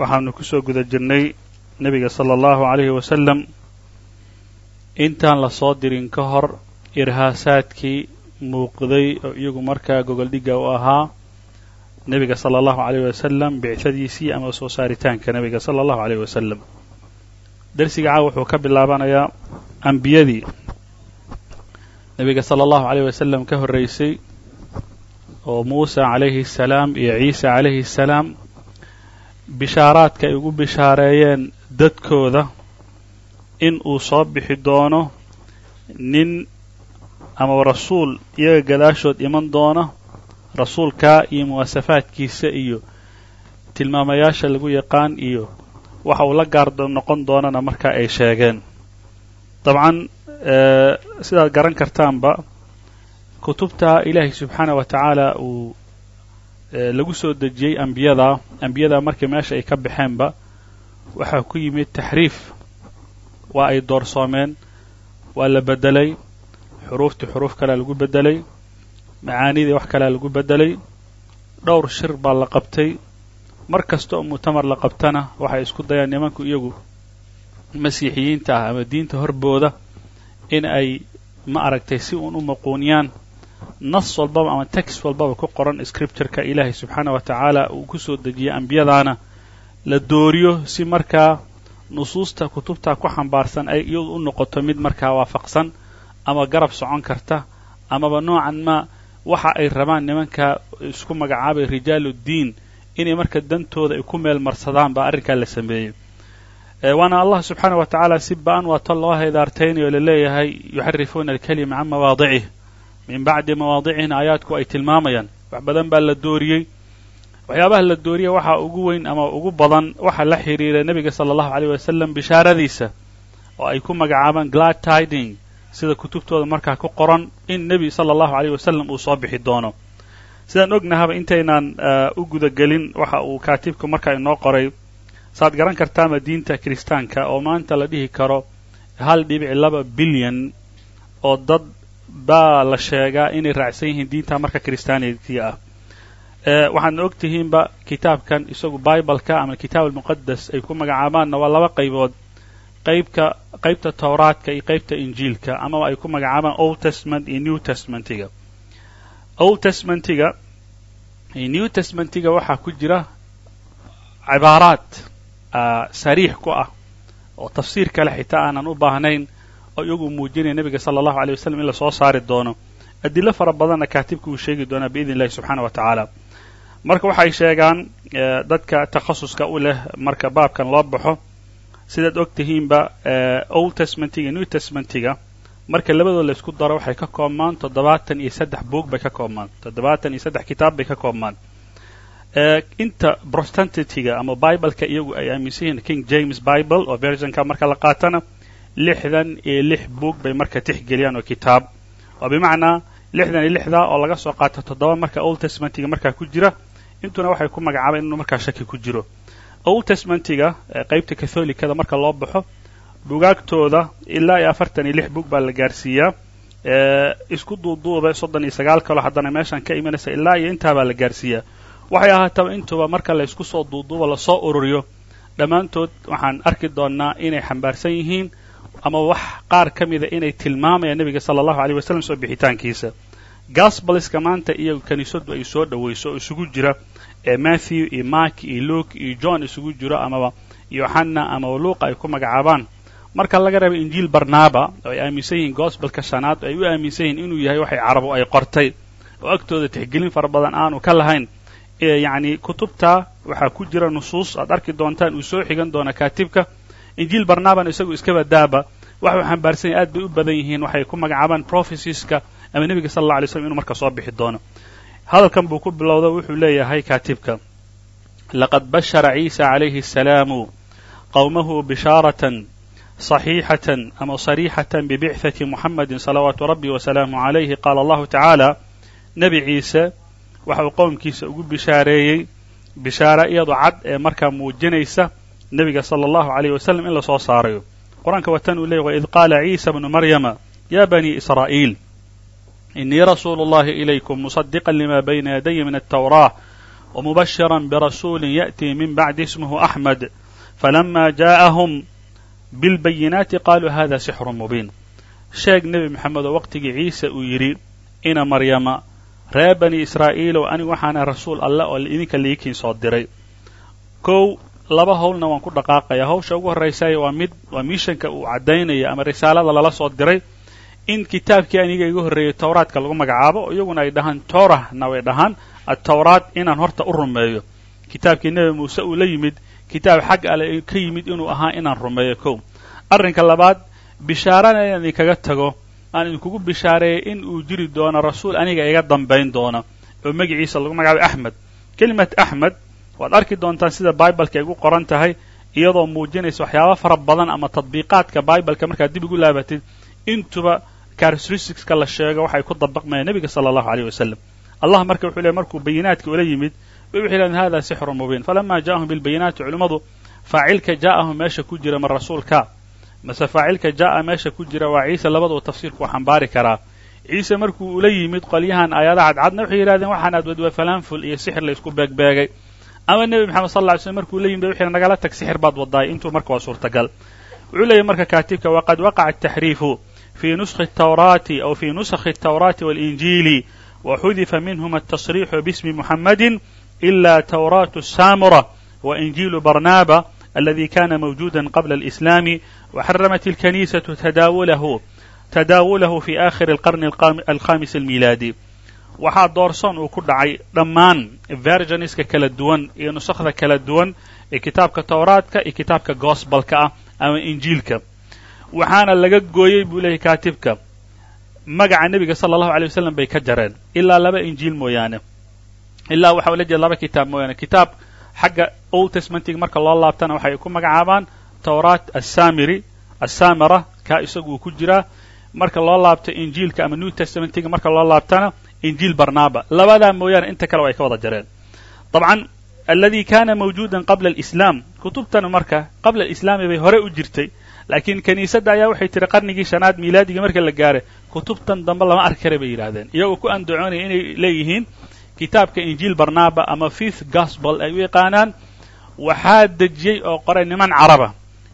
waxaanu ku soo guda jirnay nebiga sala allahu calayhi wasalam intaan la soo dirin ka hor irhaasaadkii muuqday oo iyagu markaa gogoldhigga u ahaa nebiga sala allahu calayh wasalam bicadiisii ama soo saaritaanka nebiga sala allahu calayh wasalam darsiga caawa wuxuu ka bilaabanayaa ambiyadii. Nebiga sala allahu calayh wasalam ka horraysay oo muusa calayhi asalaam iyo ciisa calayhi asalaam bishaaraadka ay ugu bishaareeyeen dadkooda in uu soo bixi doono nin ama rasuul iyaga gadaashood iman doona rasuulkaa iyo muwaasafaadkiisa iyo tilmaamayaasha lagu yaqaan iyo waxa uu la gaar noqon doonana markaa ay sheegeen. Dabcan sidaad garan kartaanba kutubta ilaahay subxaana wa tacaala uu lagu soo dejiyey ambiyada ambiyada markii meesha ay ka baxeenba waxaa ku yimid taxriif. Waa ay doorsoomeen waa la beddelay xuruuftii xuruuf kalea lagu beddelay macaanidii wax kalea lagu beddelay dhowr shir baa la qabtay. Mar kasta oo mu'tamar la qabtana waxay isku dayaan nimanku iyagu masiixiyiinta ah ama diinta horbooda in ay ma aragtay si uun u maquuniyaan nas walbaba ama text walbaba ku qoran scriptureka ilaahay subxaana wa tacaala uu ku soo dejiyay ambiyadaana la dooriyo si markaa nusuusta kutubta ku xambaarsan ay iyadu u noqoto mid markaa waafaqsan ama garab socon karta amaba noocan ma waxa ay rabaan nimanka isku magacaabay rijaaluddiin inay marka dantooda ay ku meel marsadaan baa arrinkaa la sameeyey. Waana allah subxaana wa tacaala si ba'an waa ta loo haydaartaynayo la leeyahay yuxarifuuna alkalima can mawaadicih min bacdi mawaadicihina aayaadku ay tilmaamayaan. Wax badan baa la dooriyey. Waxyaabaha la dooriya waxaa ugu weyn ama ugu badan waxa la xidhiira nebiga sala allahu aleyh wasalam bishaaradiisa oo ay ku magacaabaan glad tiding sida kutubtooda markaa ku qoran in nebi sala allahu aleyh wasalam uu soo bixi doono. Sidaan ognahaba intaynaan u gudagelin waxa uu kaatibku markaa inoo qoray saad garan kartaama diinta kiristaanka oo maanta la dhihi karo hal dhibic laba bilyan oo dad baa la sheegaa inay raacsan yihiin diinta marka kiristaanitiga ah. Waxaadna og kitaabkan isagu bibaleka ama kitaab almuqadas ay ku magacaabaanna waa laba qaybood. Qaybka qaybta towraadka iyo qaybta injiilka amaba ay ku magacaabaan old testament iyo new testmentiga old testmentiga iyo new testmentiga waxaa ku jira cibaaraad sariix ku ah oo tafsiir kale xitaa aanan u baahnayn oo iyagu muujinaya nebiga sala allahu aleyh wasalam in la soo saari doono. Adilo fara badanna kaatibka uu sheegi doonaa biidn illahi subxaana wa tacaala. Marka waxay sheegaan dadka takhasuska u leh marka baabkan loo baxo sidaad og tihiinba old testmentiga new testmentiga marka labadooda la isku daro waxay ka koobmaan toddobaatan iyo saddex buog bay ka koobmaan. Toddobaatan iyo saddex kitaab bay ka koobmaan. Inta protestantiga ama bibleka iyagu ay aaminsan yihiin king james bible oo versionka marka la qaatana lixdan iyo lix buog bay marka tixgeliyaan oo kitaab. Oo bimacnaa lixdan iyo lixdaa oo laga soo qaato toddoba marka old testmentiga markaa ku jira. Intuna waxay ku magacaabeen inuu markaa shaki ku jiro. Old testmentiga qaybta catholicada marka loo baxo bugaagtooda ilaa iyo afartan iyo lix bug baa la gaarsiiyaa. Isku duuduuba soddon iyo sagaal kaloo haddana meeshan ka imanaysa ilaa iyo intaabaa la gaarsiiyaa. Waxay ahaataba intuba marka la ysku soo duuduuba la soo ururiyo. Dhammaantood waxaan arki doonnaa inay xambaarsan yihiin ama wax qaar ka mida inay tilmaamayaan nebiga sala allahu aleyh wasalam soo bixitaankiisa. Gasbaliska maanta iyo kiniisaddu ay soo dhowayso oo isugu jira ee matthew iyo mark iyo luke iyo john isugu jiro amaba yohanna amaba luuqa ay ku magacaabaan. Marka laga reeba injiil barnaba oo ay aaminsan yihiin gospelka shanaad oo ay u aaminsan yihiin inuu yahay waxay carabu ay qortay oo agtooda tixgelin fara badan aanu ka lahayn. Yacni kutubta waxaa ku jira nusuus aad arki doontaan uu soo xigan doona kaatibka. Injiil barnabana isagu iskaba daaba waxau xambaarsan aad bay u badan yihiin waxay ku magacaabaan profesiska ama nebiga sal alla lay slam inu marka soo bixi doono. Hadalkan buu ku bilowda wuxuu leeyahay kaatibka. Laqad bashara ciisa calayhi asalaamu qowmahu bishaaratan صaxiixatan ama sariixatan bibicثati muxamadi salawaatu rabbi wasalaamu calayhi qaala allahu tacaala nebi ciise waxa uu qowmkiisa ugu bishaareeyey bishaare iyadoo cad ee markaa muujinaysa nebiga sala allahu calayh wasalam in la soo saarayo qur'aanka waa tan uu leeyay waid qaala ciisa bnu maryama ya bani israa'iil inii rasuulu اllahi ilaykum musadiqa lima bayna yadaya min altawraa wmubashira brasuuli ya'tii min bacdi ismhu axmed falama ja'ahum bilbayinaati qaluu hada sixru mubiin. Sheeg nebi moxamed oo waqtigii ciise uu yidhi ina maryama reer bani israa'iilow anigu waxaana rasuul allah oo idinka liikiin soo diray. Kow laba howlna waan ku dhaqaaqaya. Hawsha ugu horraysay waa mid waa miishanka uu caddaynaya ama risaalada lala soo diray in kitaabkii aniga iga horreeyey towraadka lagu magacaabo iyaguna ay dhahaan toorahna way dhahaan atowraad inaan horta u rumeeyo. Kitaabkii nebi muuse uu la yimid kitaab xag ale ka yimid inuu ahaa inaan rumeeyo kow. Arrinka labaad bishaarana inaan idinkaga tago. Aan idinkugu bishaareeyay in uu jiri doono rasuul aniga iga dambayn doona oo magaciisa lagu magacaabay axmed kelimat axmed waad arki doontaan sida bibaleka ay ugu qoran tahay iyadoo muujinaysa waxyaaba fara badan ama tadbiiqaadka bibaleka markaad dib ugu laabatid intuba characteristicska la sheego waxay ku dabaqmayaan nebiga sala allahu aleyh wasalam allah marka wuxuu leey markuu bayinaadka ula yimid waxay leedaen hada sixrun mubiin. Falama ja'ahum bilbayinaati culimmadu faacilka jaa'ahum meesha ku jira ma rasuulka? Mase faacilka jaa'a meesha ku jira waa ciise labaduu tafsiirku xambaari karaa. Ciise markuu ula yimid qolyahan aayadaha cadcadna waxay yidhahdeen waxaan aad wadwa falaanful iyo sixir la isku beegbeegay ama nebi moxamed sal lla ly slm markuu la yimid waxay nagala tag sixir baad wadaay intuu marka waa suurtagal wuxuu leeyahy marka kaatibka waqad waqaca ataxriifu fi nuskhi الtawraati aw fi nusakhi الtawraati wاlinjiili waxudifa minhuma atasriixu bismi muxamadi ila tawraatu samura wainjiilu barnaba aladi kana mawjuda qabla اlislaami وxرمت الكنيسة تdاوله تdاawله في آkhر القرن الخامس الميلادي waxaa doorsoon uu ku dhacay dhammaan versionska kala duwan iyo nusakhda kala duwan ee kitaabka towraadka iyo kitaabka gospelka ah ama injiilka. Waxaana laga gooyey buu leeyahy kaatibka magaca nebiga sala allahu alay wasalam bay ka jareen ilaa laba injiil mooyaane. Ilaa waxa ula jeeda laba kitaab mooyaane. Kitaab xagga old testmentiga marka loo laabtana waxay ku magacaabaan towraat assamiri assamara kaa isagu uu ku jiraa marka loo laabto injiilka ama new testamentiga marka loo laabtana injiil barnaba labadaa mooyaane inta kale ay ka wada jareen. Dabcan aladi kana mawjuudan qabla alislaam. Kutubtana marka qabla alislaami bay hore u jirtay laakiin kiniisadda ayaa waxay tiri qarnigii shanaad miilaadiga marka la gaaray kutubtan dambe lama arki kara bay yidhahdeen iyagoo ku andacoonaya inay leeyihiin kitaabka injiil barnaba ama fifth gospel ay u yaqaanaan waxaa dejiyey oo qoray niman caraba.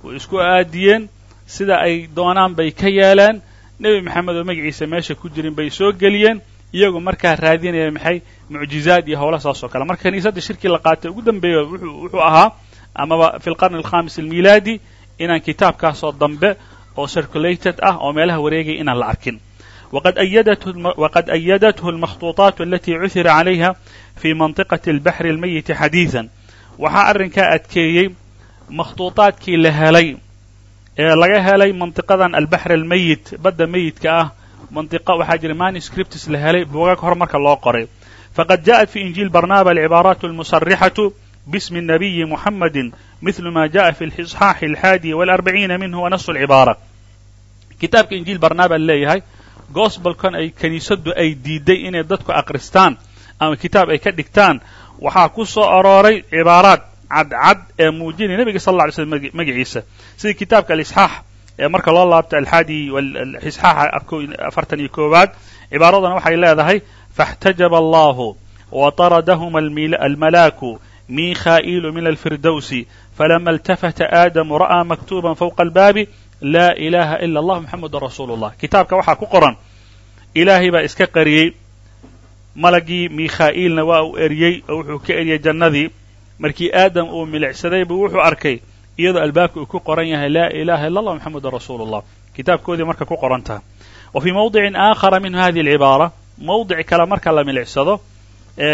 Way isku aadiyeen sida ay doonaan bay ka yeeleen nebi maxamed oo magaciisa meesha ku jirin bay soo geliyeen iyagu markaa raadinaya maxay mucjizaad iyo howla saas oo kale marka kiniisadda shirkii la qaatay ugu dambeeya wuxuu ahaa amaba fi lqarni alkhamis almilaadi inaan kitaabkaasoo dambe oo circulated ah oo meelaha wareegaya inaan la arkin waqad ayadathu almakhtuuطaat alati cuhira calayha fi mantiqati albaxri almayiti xadiiثan waxaa arrinkaa adkeeyey makhtuuطaadkii la helay ee laga helay mantiqadan albaxr almayit badda meyidka ah mantiqa waxaa jira manuscripts la helay buugag hor marka loo qoray faqad jaءat fi injiil barnaba alcibaaraat almusarixaةu bismi الnabiyi muxamadi mithlu ma jaءa fi اlإصxaaxi alxaadi wاlarbaciina minhu wanasu اlcibaara kitaabka injiil barnaba leeyahay gospelkan ay kiniisaddu ay diiday inay dadku akristaan ama kitaab ay ka dhigtaan waxaa ku soo arooray cibaaraad cadcad ee muujinaya nebiga sal alla alay slm magaciisa sida kitaabka alisxaax ee marka loo laabto alxaadi isxaaxa afartan iyo koowaad cibaaradana waxay leedahay faاxtajaba allahu wataradahuma almalaaku mikha'iilu min alfirdowsi falama اltafata aadamu ra'aa maktuba fawqa albaabi laa ilaha ila allah muxamadu rasuulu اllah kitaabka waxaa ku qoran ilaahay baa iska qariyey malagii mikha'iilna waa uu eriyey oo wuxuu ka eriyey jannadii markii aadam uu milicsaday buu wuxuu arkay iyadoo albaabka uu ku qoran yahay laa ilaha illa allah moxamedun rasuulu llah kitaabkoodii marka ku qoran taha wa fii mawdicin aakhara minhu hadihi alcibaara. Mawdic kale marka la milicsado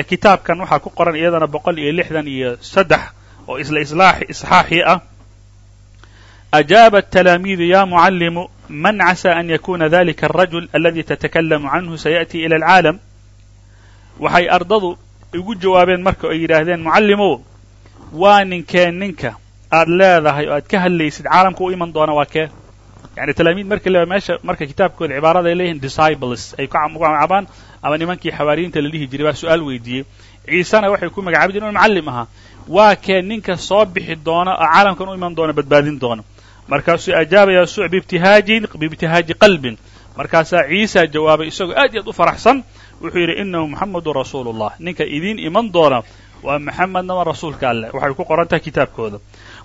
kitaabkan waxaa ku qoran iyadana boqol iyo lixdan iyo saddex oo isla isxaaxii ah. Ajaaba atalaamiidu ya mucallimu man casa an yakuna dalika alrajul aladi tatakalamu canhu sayaأtii ila alcaalam? Waxay ardadu igu jawaabeen marka ay yidhaahdeen mucallimow waa ninkeen ninka aad leedahay oo aad ka hadlaysid caalamka u iman doona waa kee? Yani talaamiid marka le meesha marka kitaabkooda cibaarada ay leeyihiin disciples ay ku magacaabaan ama nimankii xawaariyiinta la dhihi jiray baa su'aal weydiiyey. Ciisena waxay ku magacaabi jireen macallim ahaa. Waa kee ninka soo bixi doona oo caalamkan u iman doona badbaadin doona markaasuu ajaaba yasuuc bibtihaajin biibtihaaji qalbin. Markaasaa ciisa jawaabay isagoo aad iyo aad u faraxsan. Wuxuu yidhi inahu muxamadu rasuulu llah ninka idiin iman doona waa maxamedna waa rasuulka alleh waxay ku qoran tahay kitaabkooda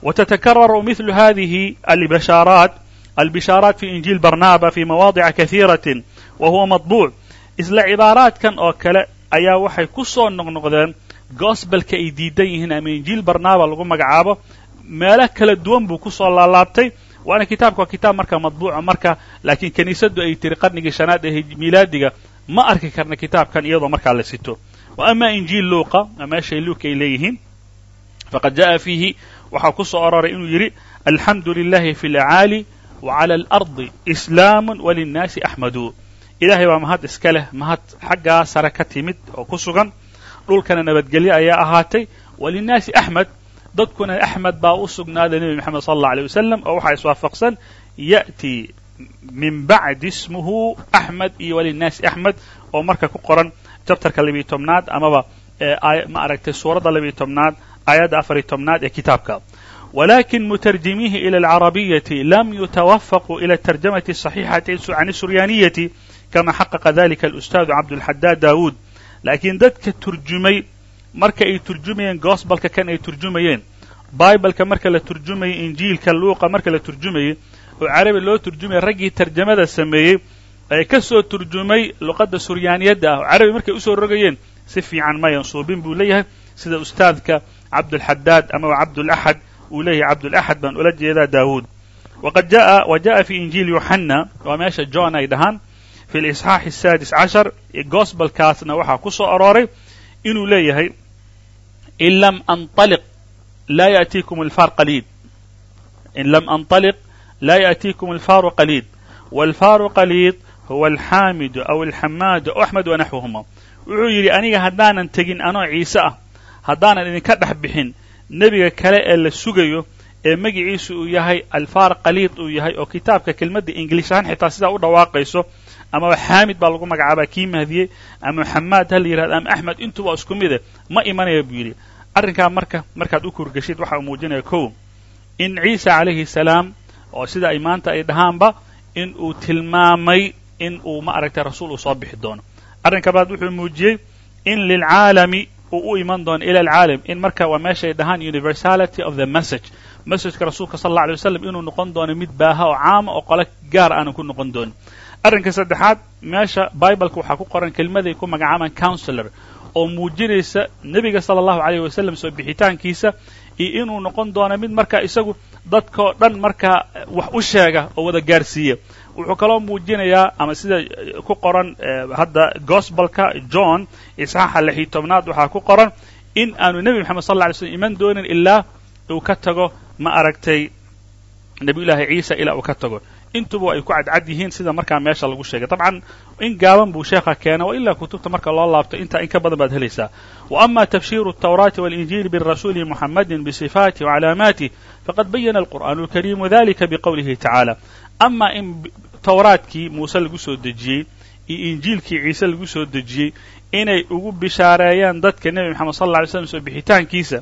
mithlu hadihi albashaaraat albishaaraat fi injiil barnaba fi mawaadica kahiiratin wa huwa maطbuuc isla cibaaraadkan oo kale ayaa waxay ku soo noqnoqdeen gospelka ay diidan yihiin ama injiil barnaba lagu magacaabo meelo kala duwan buu ku soo laalaabtay waana kitaabka waa kitaab marka madbuuca marka laakiin kiniisaddu ay tiri qarnigii shanaad ee miilaadiga ma arki karna kitaabkan iyadoo markaa la sito wa ama injiil luuqa meeshay luuka ay leeyihiin faqad fiihi waxaa ku soo aroray inuu yidhi alxamdu lilahi fi lcaali wacala alardi islaamu walinnaasi axmadu ilaahay baa mahad iska leh mahad xaggaa sare ka timid oo ku sugan. Dhulkana nabadgelye ayaa ahaatay. Walinnaasi axmed dadkuna axmed baa u sugnaaday nebi moxamed sal alla alay wasalam oo waxaa iswaafaqsan ya'ti min bacdi ismuhu axmed iyo walinnaasi axmed oo marka ku qoran jabtarka labiiyo tobnaad amaba eh, ma aragtay suuradda labiiyo tobnaad aayadda afariyo tobnaad ee kitaabka walakin mutarjimiihi ila alcarabiyati lam yutawafaquu ila atarjamati asaxiixati can suryaaniyati kama xaqaqa dalika alustaadu cabdulxadaad daawuud laakiin dadka turjumay marka ay turjumayeen gospelka kan ay turjumayeen bibleka marka la turjumayay injiilka luuqa marka la turjumayey oo carabi loo turjumayay raggii tarjamada sameeyey ee ka soo turjumay luqadda suryaaniyadda ah oo carabi markay u soo rogayeen si fiican mayan suubin buu leeyahay cabdulxadaad amaba cabdulaxad uu leeyahay cabdulaxad baan ula jeedaa daawuud waqad jaa wa jaءa fi injiil yoxana waa meesha john ay dhahaan fi lisxaaxi asaadis cashar gospelkaasna waxaa ku soo arooray inuu leeyahay in lam anطaliq laa yأtiikum alfaar qaliid in lam anطaliq laa yأtiikum alfaaru qaliid wاlfaaru qaliid huwa alxaamidu aw alxamaadu aw axmed wanaxwuhuma wuxuu yidhi aniga haddaanan tegin anoo ciise ah haddaanan idinka dhex bixin nebiga kale ee la sugayo ee magiciisu uu yahay alfaar qaliid uu yahay oo kitaabka kelmadda ingilish ahaan xitaa sidaa u dhawaaqayso amaba xaamid baa lagu magacaabaa kii mahdiyey ama xamaad ha la yihahdo ama axmed intuba isku mide ma imanaya buu yidhi. Arrinkaa marka markaad u kurgashid waxa uu muujinaya kow in ciisa calayhi salaam oo sida ay maanta ay dhahaanba in uu tilmaamay in uu ma aragtay rasuul uu soo bixi doono. Arrinka baad wuxuu muujiyey in lilcaalami uu u iman doono ila alcaalam in marka waa meeshay dhahaan universality of the message. Messageka rasuulka sal alla alay waslam inuu noqon doono mid baaha oo caama oo qole gaar aanan ku noqon doonin arrinka saddexaad meesha bibleka waxaa ku qoran kelmaday ku magacaabaan counselor oo muujinaysa nebiga sala allahu alayh wasalam soo bixitaankiisa iyo inuu noqon doono mid marka isagu dadkao dhan markaa wax u sheega oo wada gaarsiiya wuxuu kaloo muujinayaa ama sida ku qoran hadda gospelka john isxaaxa lixii tobnaad waxaa ku qoran in aanu nebi moxamed sal lla alay slm iman doonin ilaa uu ka tago ma aragtay nebiyullaahi ciisa ilaa uu ka tago intuba ay ku cadcad yihiin sida markaa meesha lagu sheegay dabcan in gaaban buu sheekha keena wa ilaa kutubta marka loo laabto intaa in ka badan baad helaysaa wa ama tafsiru الtawraati waاlinjiili birasuuli muxamadi bصifaatih وcalaamaatih faqad bayana alqur'aan اlkariimu dalika bqowlihi tacaala ama in towraadkii muuse lagu soo dejiyey iyo injiilkii ciise lagu soo dejiyey inay ugu bishaareeyaan dadka nebi moxamed sal alla alay slam soo bixitaankiisa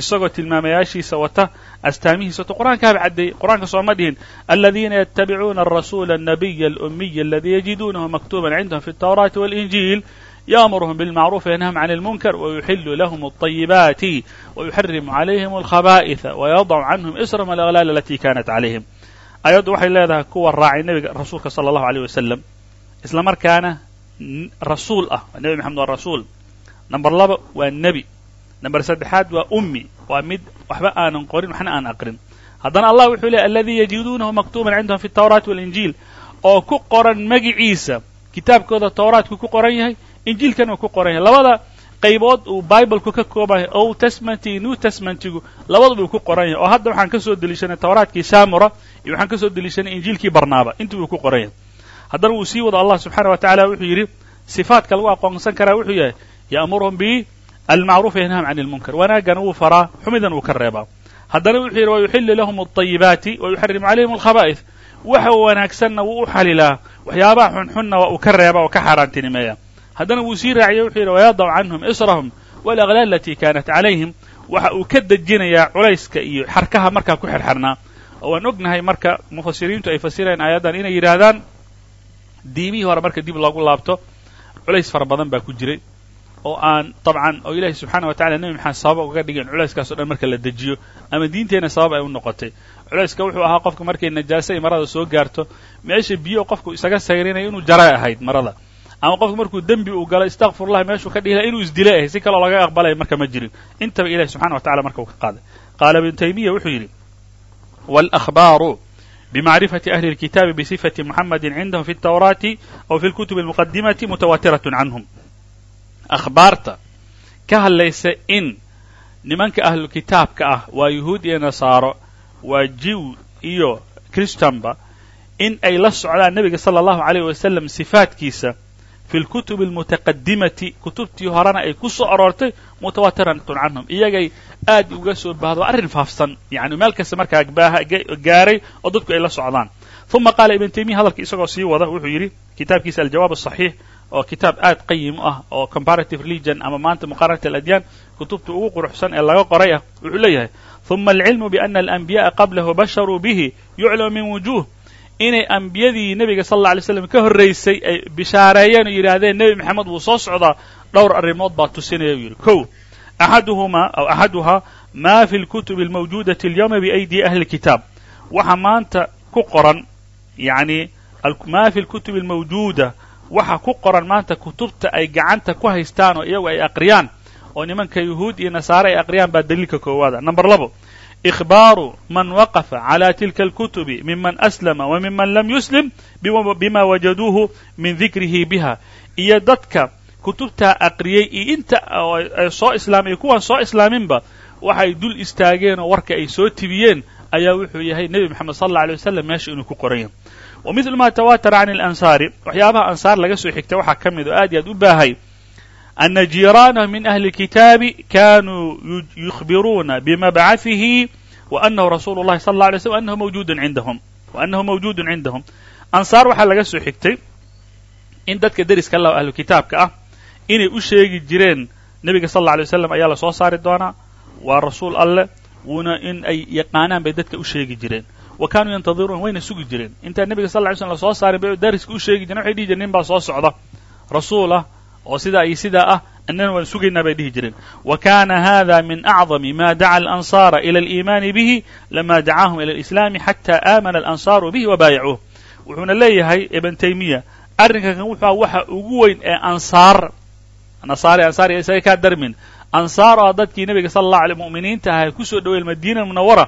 isagoo tilmaamayaashiisa wata astaamihiisa wata qur'aankaaba caddeeyey qur'aanka sooma dhihin aladiina yatabicuuna arasuula annabiya alummiya aladii yajiduunahu maktuuban cindahum fi altawraati walinjiil yaamuruhum bilmacruufi yanhahum can almunkar wayuxilu lahum alayibaati wayuxarimu calayhim alkhabaa'itha wayadacu canhum israhum alaklaal alatii kanat calayhim ayaddu waxay leedahay kuwa raacay nebiga rasuulka sala allahu aleyh wasalam isla markaana rasuul ah waa nebi maxamed waa rasuul. Namber laba waa nebi. Namber saddexaad waa ummi. Waa mid waxba aanan qorin waxna aan aqrin. Haddana allah wuxuu leehy aladii yajiduunahu maktuuban cindahum fi tawraati walinjiil oo ku qoran magiciisa. Kitaabkooda tawraatku ku qoran yahay injiilkana uu ku qoran yahay. Labada qaybood uu bibleku ka kooban yahay old testament iyo new testmentigu labaduba uu ku qoran yahay oo hadda waxaan ka soo deliishanay tawraadkii samura iyo waxaan ka soo deliishanay injiilkii barnaaba. Intii uu ku qoran yahay haddana wuu sii wado allah subxaana wa tacala wuxuu yidhi sifaadka lagu aqoonsan karaa wuxuu yahay ya'muruhum bi almacruuf yanham can ilmunkar wanaaggana wuu faraa xumidan wuu ka reebaa. Haddana wuxuu yidhi wayuxillu lahum alطayibaati wayuxarimu calayhim alkhaba'ith. Waxa wanaagsanna wuu u xalilaa waxyaabaha xunxunna waa uu ka reeba oo ka xaaraantinimeeya haddana wuu sii raaciyey wuxuu yidhi wayadac canhum israhum waalaglaal alatii kaanat calayhim. Waxa uu ka dejinayaa culayska iyo xarkaha markaa ku xirxirnaa oo waan ognahay marka mufasiriintu ay fasireen aayaddan inay yidhaahdaan diimihii hore marka dib loogu laabto culays fara badan baa ku jiray. Oo aan dabcan oo ilaahay subxaana wa tacala nebi maxamed uga dhigeen culayskaaso dhan marka la dejiyo. Ama diinteenna sabab ay u noqotay. Culayska wuxuu ahaa qofka markay najaasa ay marada soo gaarto meesha biyo qofku isaga sayrinaya inuu jaray ahayd marada ama qofku markuu dembi uu galo istakfirullah meeshuu ka dhihi laha inuu isdilay ahay si kaloo laga aqbalaya marka ma jirin intaba ilahi subxana wa tacala marka uu ka qaaday qaala ibnu taymiya wuxuu yidhi wاlأkhbaaru bmacrifati ahli اlkitaabi bisifati muxamadi cindahum fi اtawraati aw fi اlkutubi اlmuqadimati mutawatiraة canhum akhbaarta ka hadlaysa in nimanka ahlukitaabka ah waa yuhuud iyo nasaaro waa jiw iyo christanba in ay la socdaan nebiga sala allahu alayh wasalam sifaatkiisa fi lkutubi almutaqadimati kutubtii horena ay ku soo aroortay mutawatiratun canhum iyagay aad uga soo baahdo arrin faafsan yani meel kasta markaa gaaray oo dadku ay la socdaan uma qaala ibn taymiya hadalka isagoo sii wada wuxuu yidhi kitaabkiisa aljawaab asaxiix oo kitaab aad qayim oo comparative religion ama maanta muqaaranat aladyaan kutubta ugu quruxsan ee laga qoray ah wuxuu leeyahay ثuma alcilmu biana alanbiyaءa qablahu basharuu bihi yuclamu min inay ambiyadii nebiga sal alla alay slam ka horraysay ay bishaareeyeen oo yidhaahdeen nebi maxamed wuu soo socdaa dhowr arrimood baa tusinaya u yidhi kow axaduhumaa aw axaduhaa ma fi lkutubi almawjuudati alyawma biaydi ahli اlkitaab waxa maanta ku qoran yani ma fi lkutubi almawjuuda waxa ku qoran maanta kutubta ay gacanta ku haystaan oo iyagu ay aqriyaan oo nimanka yuhuud iyo nasaare ay aqriyaan baa daliilka koowaada number labo man waqafa cala tilka alkutubi miman aslama wa miman lam yuslim bima wajaduuhu min dikrihi biha iyo dadka kutubtaa aqriyey iyo inta soo islaamay iyo kuwaan soo islaaminba waxay dul istaageen oo warka ay soo tibiyeen ayaa wuxuu yahay nebi moxamed sal alla alay wasalam meesha inuu ku qoran yahay wa midlu ma tawatara can alansaari waxyaabaha ansaar laga soo xigta waxaa ka mid oo aad aad u baahay ana jiiraanahum min ahli اlkitaabi kanuu yukhbiruuna bimabcaثihi wa anahu rasuulu اllahi sal اlla alay slm anahu mawjudun cindahum wa annahu mawjudun cindahum ansaar waxaa laga soo xigtay in dadka deriska la ahlu kitaabka ah inay u sheegi jireen nebiga sal alla alay waslam ayaa la soo saari doonaa waa rasuul alleh wuuna in ay yaqaanaan bay dadka u sheegi jireen wa kaanuu yantadiruun wayna sugi jireen intaan nebiga sal ly slm la soo saarin bay dariska u sheegi jireen waxay dhihi jireen nin baa soo socda rasuul ah oo sidaa iyo sidaa ah innana waan sugaynaa bay dhihi jireen. Wa kana hada min acdami ma daca alansaara ila aliimaani bihi lama dacaahum ila alislaami xata aamana alansaaru bihi wa baayacuuh wuxuuna leeyahay ibn taymiya arrinkan kan wuxua waxa ugu weyn ee ansaar nasaare ansaar iyo isaga kaa darmin. Ansaar oo dadkii nebiga sala allah alay mu'miniinta ahay ku soo dhoween madiina munawara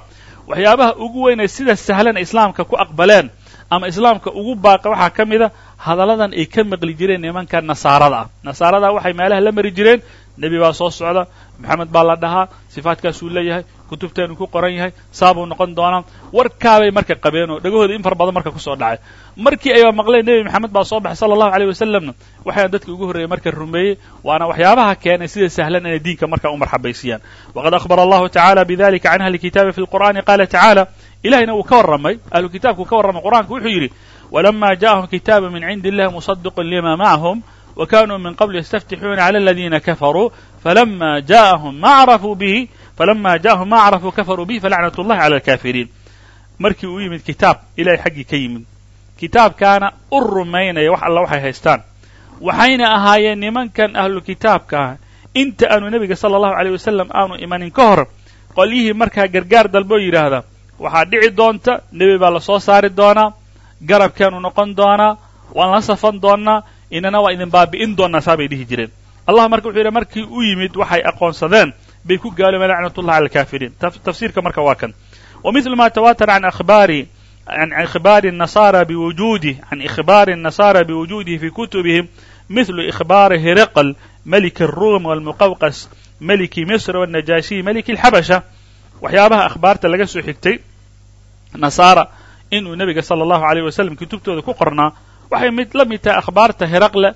waxyaabaha ugu weyn ee sida sahlan islaamka ku aqbaleen ama islaamka ugu baaqa waxaa ka mida hadalladan ay ka maqli jireen nimanka nasaarada. Ah nasaarada waxay meelaha la mari jireen. Nebi baa soo socda maxamed baa la dhahaa sifaadkaasuu leeyahay kutubteenu ku qoran yahay saabuu noqon doonaa. Warkaabay marka qabeen oo dhegahooda in far badan marka ku soo dhacay. Markii ayba maqleen nebi maxamed baa soo baxay sala allahu aleyh wasalamna waxayaan dadkii ugu horreeyey marka rumeeyey waana waxyaabaha keenay sida sahlan inay diinka marka u marxabaysiyaan. Waqad akhbara allahu tacala bidalika can ahli kitaabi fi lqur'ani qaala tacaala ilahayna wuu ka warramay ahlu kitaabku ka warramay qur'aanku wuxuu yidhi walama ja'ahum kitaabu min cindi illahi musaddiqun lima macahum wa kanuu min qabl yastaftixuuna cala aladiina kafaruu falama ja'ahum ma carafuu bihi falama ja'ahum ma carafuu kafaruu bihi falacnat اllahi cala alkafiriin markii uu yimid kitaab ilahay xaggii ka yimid kitaabkaana u rumaynaya wax alla waxay haystaan waxayna ahaayeen nimankan ahlu ah inta aanu nebiga sala allahu aleyh wasalam aanu imanin ka hor qolyihii markaa gargaar dalboo yidhaahda waxaa dhici doonta nebi baa la soo saari doonaa garabkeenu noqon doonaa waan la safan doonnaa inana waa idin baabi'in doonnaa saa bay dhihi jireen allah marka wuxuu yidhi markii u yimid waxay aqoonsadeen bay ku gaaloobeen lacnatullahi cala alkafiriin tafsiirka marka waa kan wa mithlu ma tawatara can akhbaari عن إخبار النصارى بوجوده عن إخبار النصارى بوجوده في كتبهم مثل إخبار هرقل ملك الروم والمقوقس ملك مصر والنجاشي ملك الحبشة waxyaabaha akhbaarta laga soo xigtay nasaara inuu nebiga sala allahu aleyh wasalam kutubtooda ku qornaa waxay mid la mid tahay akhbaarta heraqle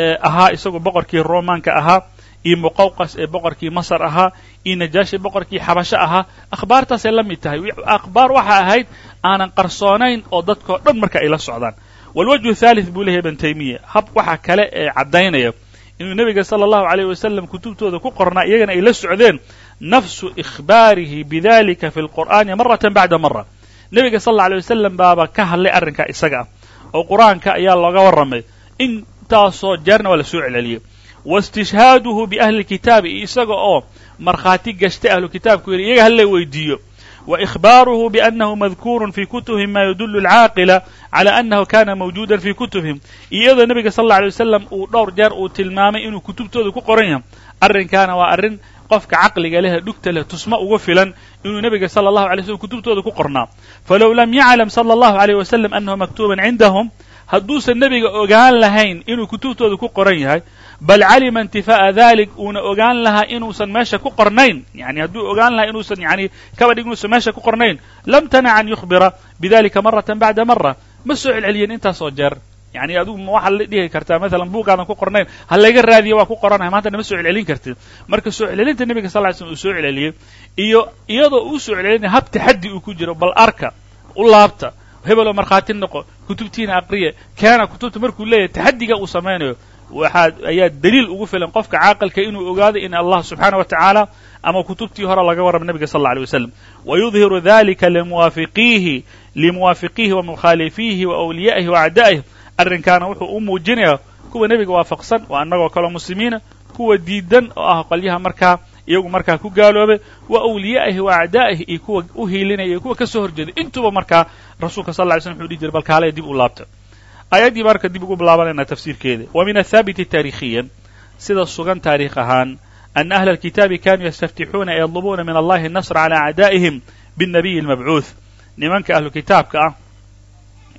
ee ahaa isagoo boqorkii romaanka ahaa iyo muqawqas ee boqorkii masar ahaa iyo najaashi boqorkii xabasho ahaa. Akhbaartaasay la mid tahay. Akhbaar waxa ahayd aanan qarsoonayn oo dadkao dhan marka ay la socdaan. Walwajhu thalith buu leeyahy ibn taymiya hab waxa kale ee caddaynaya inuu nebiga sala allahu aleyh wasalam kutubtooda ku qornaa iyagana ay la socdeen nafsu ikhbaarihi bidalika fi lqur'aani maratan bacda mara nebiga sal alla alay wasalam baaba ka hadlay arrinkaa isaga ah oo qur'aanka ayaa looga warramay intaasoo jeerna waa la soo celceliyey waistishhaaduhu biahli kitaabi iyo isaga oo markhaati gashtay ahlu kitaabku yidhi iyaga hala weydiiyo wa ikhbaaruhu biannahu madkuurun fii kutubihim ma yadullu alcaaqila cala annahu kana mawjuudan fii kutubihim iyadoo nebiga sal alla alay wasalam uu dhowr jeer uu tilmaamay inuu kutubtooda ku qoran yahay arrinkaana waa arrin qofka caqliga leh dhugta leh tusma uga filan inuu nebiga sala allahu alay slm kutubtooda ku qornaa. Falow lam yaclam sala allahu alayh wasalam annahu maktuuban cindahum hadduusan nebiga ogaan lahayn inuu kutubtooda ku qoran yahay bal calima intifaa'a dalik uuna ogaan lahaa inuusan meesha ku qornayn yani hadduu ogaan lahaa inuusan yani kabadhig inuusan meesha ku qornayn lam tanac an yukhbira bidalika maratan bacda mara ma soo celceliyeen intaasoo jeer yani adigu waxaad la dhihi kartaa maalan buugaadan ku qornayn ha layga raadiya waa ku qoranahay maanta nama soo celcelin kartid. Marka soo celcelinta nebiga sal ly uu soo celceliyey iyo iyadoo uu soo celcelinaya hab taxaddi uu ku jiro bal arka u laabta hebeloo markhaati noqo kutubtiina aqriya kaana kutubta markuu leeyahay taxaddiga uu samaynayo waxaa ayaa daliil ugu filan qofka caaqilka inuu ogaado in allah subxaana wa tacaala ama kutubtii hore laga warrama nebiga sal alla alay wasalam wayudhiru dalika limuwaafiqiihi limuwaafiqiihi wa mukhaalifiihi wa awliyaa'ihi wa acdaa'ih arrinkaana wuxuu u muujinayaa kuwa nebiga waafaqsan waa annagoo kaloo muslimiina ah, kuwa diidan oo ah qolyaha markaa iyagu markaa ku gaaloobay wa awliyaa'ihi wa acdaa'ihi iyo kuwa u hiilinaya iyo kuwa ka soo horjeeday intuuba markaa rasuulka sal ly sl wuxuu dhihi jiray bal kaalaya dib u laabta aayadii marka dib ugu bilaabanayna tafsiirkeeda. Wa min athaabiti taarikhiyan sida sugan taariikh ahaan ana ahla alkitaabi kaanuu yastaftixuuna yadlubuuna min allahi anasra cala acdaa'ihim biاnnabiyi اlmabcuuth nimanka ahlukitaabka ah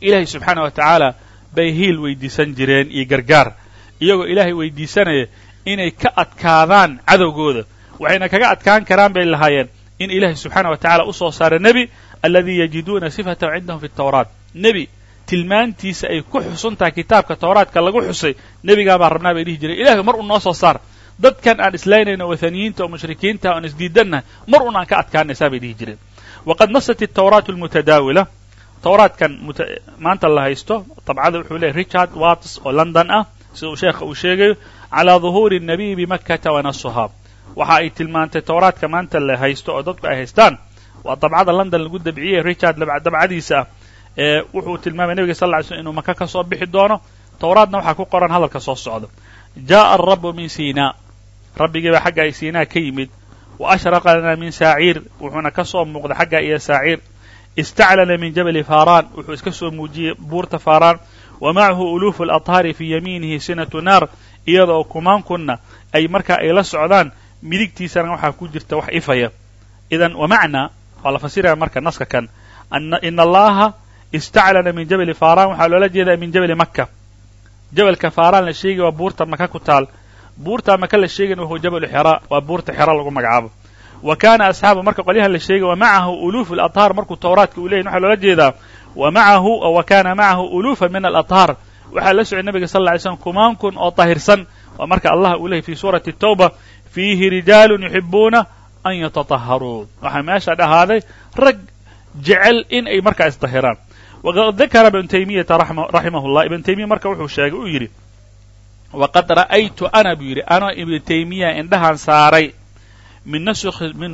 ilaahay subxaanah wa tacaala bay hiil weydiisan jireen iyo gargaar. Iyagoo ilaahay weydiisanaya inay ka adkaadaan cadowgooda. Waxayna kaga adkaan karaan bay lahaayeen in ilaahay subxaana wa tacala u soo saara nebi alladii yajiduuna sifatahu cindahum fi tawraat. Nebi tilmaantiisa ay ku xusun tahay kitaabka tawraadka lagu xusay nebigaabaa rabnaa bay dhihi jireen ilaahay mar un noo soo saar. Dadkan aan islaynayno wathaniyiinta oo mushrikiinta aan isdiidannahay mar un aan ka adkaanaysaa bay dhihi jireen. Waqad nasat altawraatu almutadaawila towraadkan maanta la haysto dabcada wuxuu leeyahy richard watts oo london ah sida uu sheekha uu sheegayo calaa duhuuri nabiyi bimakkata wanasuha waxa ay tilmaantay towraadka maanta la haysto oo dadku ay haystaan waa dabcada london lagu dabciyey richard dabcadiisa ah ee wuxuu tilmaamay nebiga sal lay slm inuu maka ka soo bixi doono. Towraadna waxaa ku qoran hadalka soo socda. Jaa arabu min sina rabbigiibaa xagga ay siinaa ka yimid. Wa ashraqa lana min saaciir. Wuxuuna ka soo muuqday xagga iyo saaciir istaclana min jabali faaraan wuxuu iska soo muujiyey buurta faaraan wa macahu uluufu اlaطhaari fii yamiinihi sinatu naar iyadoo kumaankunna ay markaa ay la socdaan midigtiisana waxaa ku jirta wax ifaya idan wamacnaa waa la fasiraya marka naska kan ina allaha istaclana min jabali faaraan waxaa loola jeedaa min jabali maka jabalka faaraan la sheegay waa buurta maka ku taal buurta maka la sheegayna wahuwa jabalu xera waa buurta xera lagu magacaabo wa kaana asxaabu marka qolyahan la sheegay wa macahu uluufu اladhaar markuu towraadka uu leyahin waxaa loola jeedaa wa macahu wa kaana macahu uluufa min aladhaar waxaa la socay nabiga sal lla ly slam kumaan kun oo tahirsan waa marka allah uu leeyay fi suurati tawba fiihi rijaalun yuxibuuna an yatataharuu waxaa meesha dhahaaday rag jecel in ay markaa isdahiraan waqad dakara ibnu taymiyata raximah llah ibnu taymiya marka wuxuu sheegay uu yidhi waqad ra'aytu ana buu yidhi anoo ibnu taymiya indhahan saaray min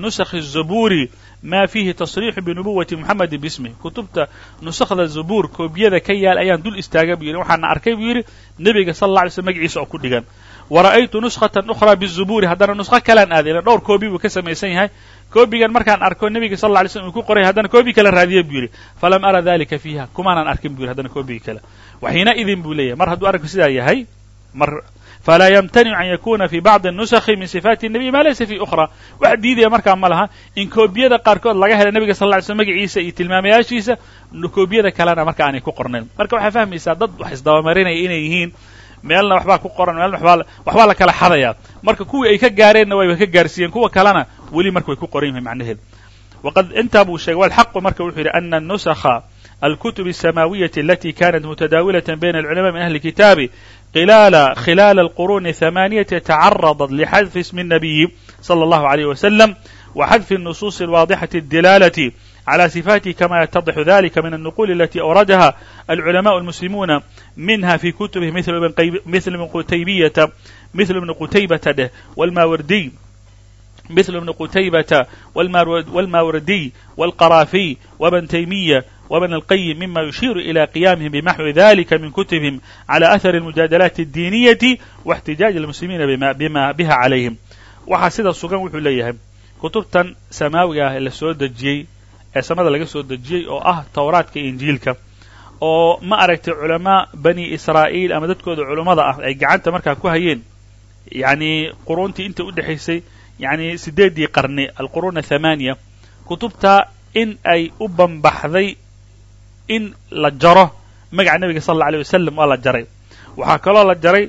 nusakhi الzabuuri ma fiihi tasriixu binubuwati muxamedi bismih kutubta nusakhda zabuur koobiyada ka yaal ayaan dul istaaga buu yidhi waxaana arkay buu yidhi nebiga sal alla alay slm magaciisa oo ku dhigan wara'aytu nuskhatan ukhraa bizubuuri haddana nuskho kalaan aaday ila dhowr koobi buu ka samaysan yahay koobigan markaan arko nebiga sal alla alay slm uu ku qoray haddana koobi kale raadiye buu yidhi falam ara dalika fiiha kumaanan arkin buu yidhi haddana koobigi kale waxiina idin buu mar hadduu arrinku sidaa yahay falaa ymtanicu an yakuna fi bacdi الnusakhi min sifaati الnabiy ma laysa fi ukhra wax diidaya markaa ma laha in koobiyada qaarkood laga hela nebiga sal lla ly slm magaciisa iyo tilmaamayaashiisa koobiyada kalena marka aanay ku qornayn marka waxaa fahmaysaa dad wax isdabamarinaya inay yihiin meelna waxbaa ku qoran meelna waxbaa la kala xadaya marka kuwii ay ka gaareenna wayba ka gaarsiiyeen kuwa kalena weli marka way ku qoran yihin macnaheedu waqad intaa buu sheegay walxaqu marka wuxuu yidhi ana nusakha alkutub الsamaawiyaةi alati kanat mutadaawilaة bayna alculama min ahli kitaabi خلال خلال القرون الثمانية تعرضت لحذف اسم النبي صلى الله عليه وسلم وحذف النصوص الواضحة الدلالة على صفاته كما يتضح ذلك من النقول التي أوردها العلماء المسلمون منها في كتبه مثل ابن مثل ابن قتيبية مثل ابن قتيبة والماوردي مثل ابن قتيبة والماوردي والقرافي وابن تيمية وابن القيم مما يشير إلى قيامهم بمحو ذلك من كتبهم على أثر المجادلات الدينية واحتجاج المسلمين بما, بما بها عليهم waxaa sida sugan wuxuu leeyahay kutubtan samaawiga ah ee la soo dejiyey ee samada laga soo dejiyey oo ah towraadka injiilka oo ma aragtay culamaa bani israa'iil ama dadkooda culummada ah ay gacanta markaa ku hayeen yacni quruuntii inta u dhexaysay yacni siddeeddii qarni alquruun athamaaniya kutubta in ay u bambaxday in la jaro. Magaca nebiga sal alla alay wasalam waa la jaray. Waxaa kaloo la jaray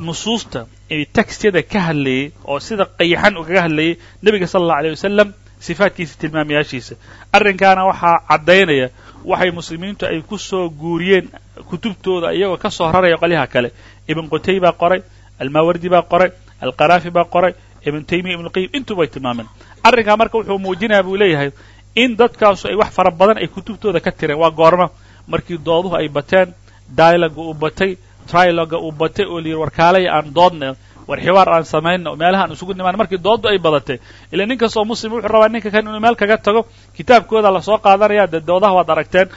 nusuusta textyada ka hadlayay oo sida qayaxan ugaga hadlayay nebiga sala allahu aleyh wasalam sifaadkiisa tilmaamayaashiisa. Arrinkaana waxaa caddaynaya waxay muslimiintu ay ku soo guuriyeen kutubtooda iyagoo ka soo raraya qolyaha kale. Ibn qutay baa qoray almaawardi baa qoray alqaraafi baa qoray ibn taymiya ibnuqayim intuba ay tilmaameen. Arrinkaa marka wuxuu muujinaya buu leeyahay in dadkaasu ay wax fara badan ay kutubtooda ka tireen. Waa goormo markii dooduhu ay bateen dialoga uu batay triloga uu batay oo layidhi warkaalaya aan doodna war xiwaar aan samayno meelaha aan isugu nimaan markii dooddu ay badatay ila nin kastoo muslim wuxuu rabaa ninka kan inuu meel kaga tago kitaabkooda la soo qaadanaya dee doodaha waad aragteen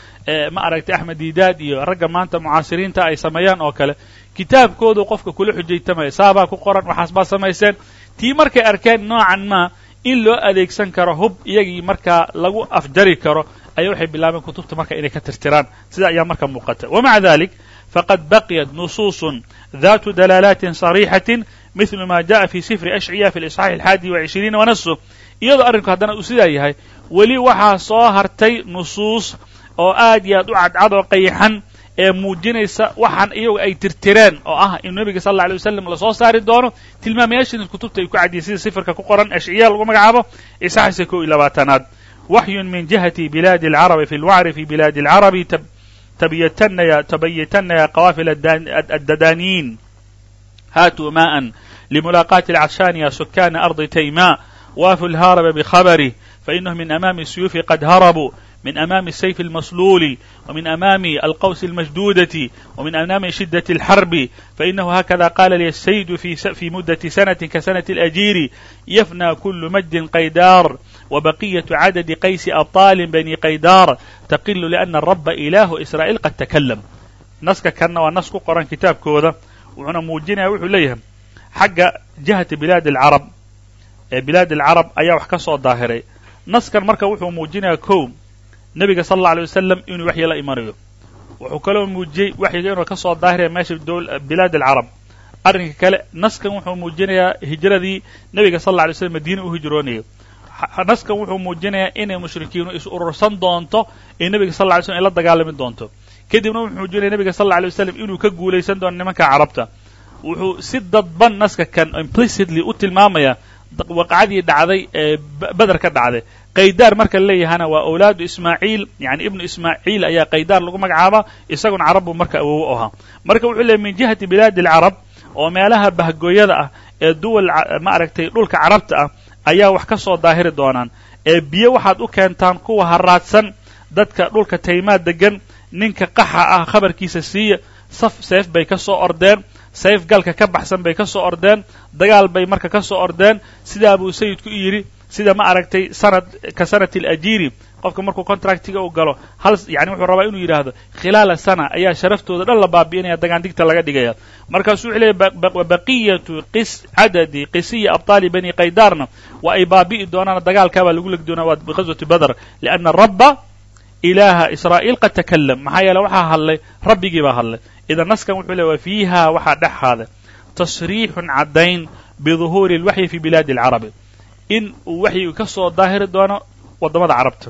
ma aragtay axmed diidaad iyo ragga maanta mucaasiriinta ay sameeyaan oo kale. Kitaabkoodu qofka kula xujaytamaya saabaa ku qoran waxaas baa samayseen. Tii markay arkeen noocan maa in loo adeegsan karo hub iyagii markaa lagu afjari karo ayaa waxay bilaabeen kutubta marka inay ka tirtiraan. Sida ayaa marka muuqata. Wamaca dalik faqad baqiyat nusuusun daatu dalaalaatin sariixatin midlu maa jaءa fi sifri ashciya fi اlisxaax alxaadi wacishiriina wanasu iyadoo arrinku haddana uu sidaa yahay weli waxaa soo hartay nusuus oo aad iyo aad u cadcad oo qayxan ee muujinaysa waxaan iyagu ay tirtireen oo ah inuu nebiga sal alla alay wasalam lasoo saari doono tilmaamayaashiina kutubta ay ku cadiyay sida sifirka ku qoran ashciya lagu magacaabo isaxisa kow iyo labaatanaad waxyun min jihati bilaadi alcarabi fi lwacri fi bilaadi alcarabi tabayitanaya qawaafil addadaaniyin haatuu maءa limulaaqaati alcashaniya sukana ardi tayma waafu lhaaraba bkhabarih fainahu min amaami الsuyuufi qad harabuu من أمام السيف المصلول ومن أمام القوس المشدودة ومن أمام شدة الحرب فإنه هكذا قال لي السيد في, في مدة سنة كسنة الأجير يفنى كل مجد قيدار وبقية عدد قيس أبطال بني قيدار تقل لأن الرب إله إسرائيل قد تكلم نسك كان ونسك قرآن كتاب كوذا وعنا موجنا وحو ليهم حق جهة بلاد العرب بلاد العرب أيا وحكسوا الظاهري نسكا مركا وحو موجنا كوم nebiga sal alla alay wasalam inuu waxyi la imanayo wuxuu kaloo muujiyey waxyiga inuu ka soo daahiraya meesha bilaad alcarab. Arrinka kale naskan wuxuu muujinayaa hijradii nebiga sal alla alay slam madiina u hijroonayo. Naskan wuxuu muujinayaa inay mushrikiinu is urursan doonto ee nebiga sal lla alay slam ay la dagaalami doonto. Kadibna wuxuu muujinaya nebiga sal alla alay wasalam inuu ka guulaysan doono nimanka carabta. Wuxuu si dadban naska kan implicitly u tilmaamaya waqacadii dhacday ee beder ka dhacday. Qaydaar marka leeyahana waa awlaadu ismaaciil yani ibnu ismaaciil ayaa qaydaar lagu magacaabaa isaguna carab buu marka awowo ahaa. Marka wuxuu leeyay min jihati bilaadi alcarab oo meelaha bahgooyada ah ee duwal ma aragtay dhulka carabta ah ayaa wax ka soo daahiri doonaan. Ee biyo waxaad u keentaan kuwa haraadsan dadka dhulka taymaad degan ninka qaxa ah khabarkiisa siiya saf seef bay ka soo ordeen sayf galka ka baxsan bay ka soo ordeen dagaal bay marka ka soo ordeen. Sidaa buu sayidku u yidhi sida ma aragtay sanad ka sanati alajiri qofka markuu contractiga u galo hal yani wuxuu rabaa inuu yidhaahdo khilaala sana ayaa sharaftooda dhan la baabi'inaya dagaandigta laga dhigaya. Markaasuu wuxuu leeyay baqiyatu qis cadadi qisiya abطaali bani qaydaarna waa ay baabi'i doonaan dagaalkaabaa lagu legi doonaa waa biqaswati badr lianna rabba ilaaha israa'iil qad takalam maxaa yeele waxaa hadlay rabbigii baa hadlay idan naskan wuxuu leey wa fiiha waxaa dhexaada tasriixun caddayn biduhuuri اlwaxyi fi bilaadi اlcarabi in uu waxyigu ka soo daahiri doono waddamada carabta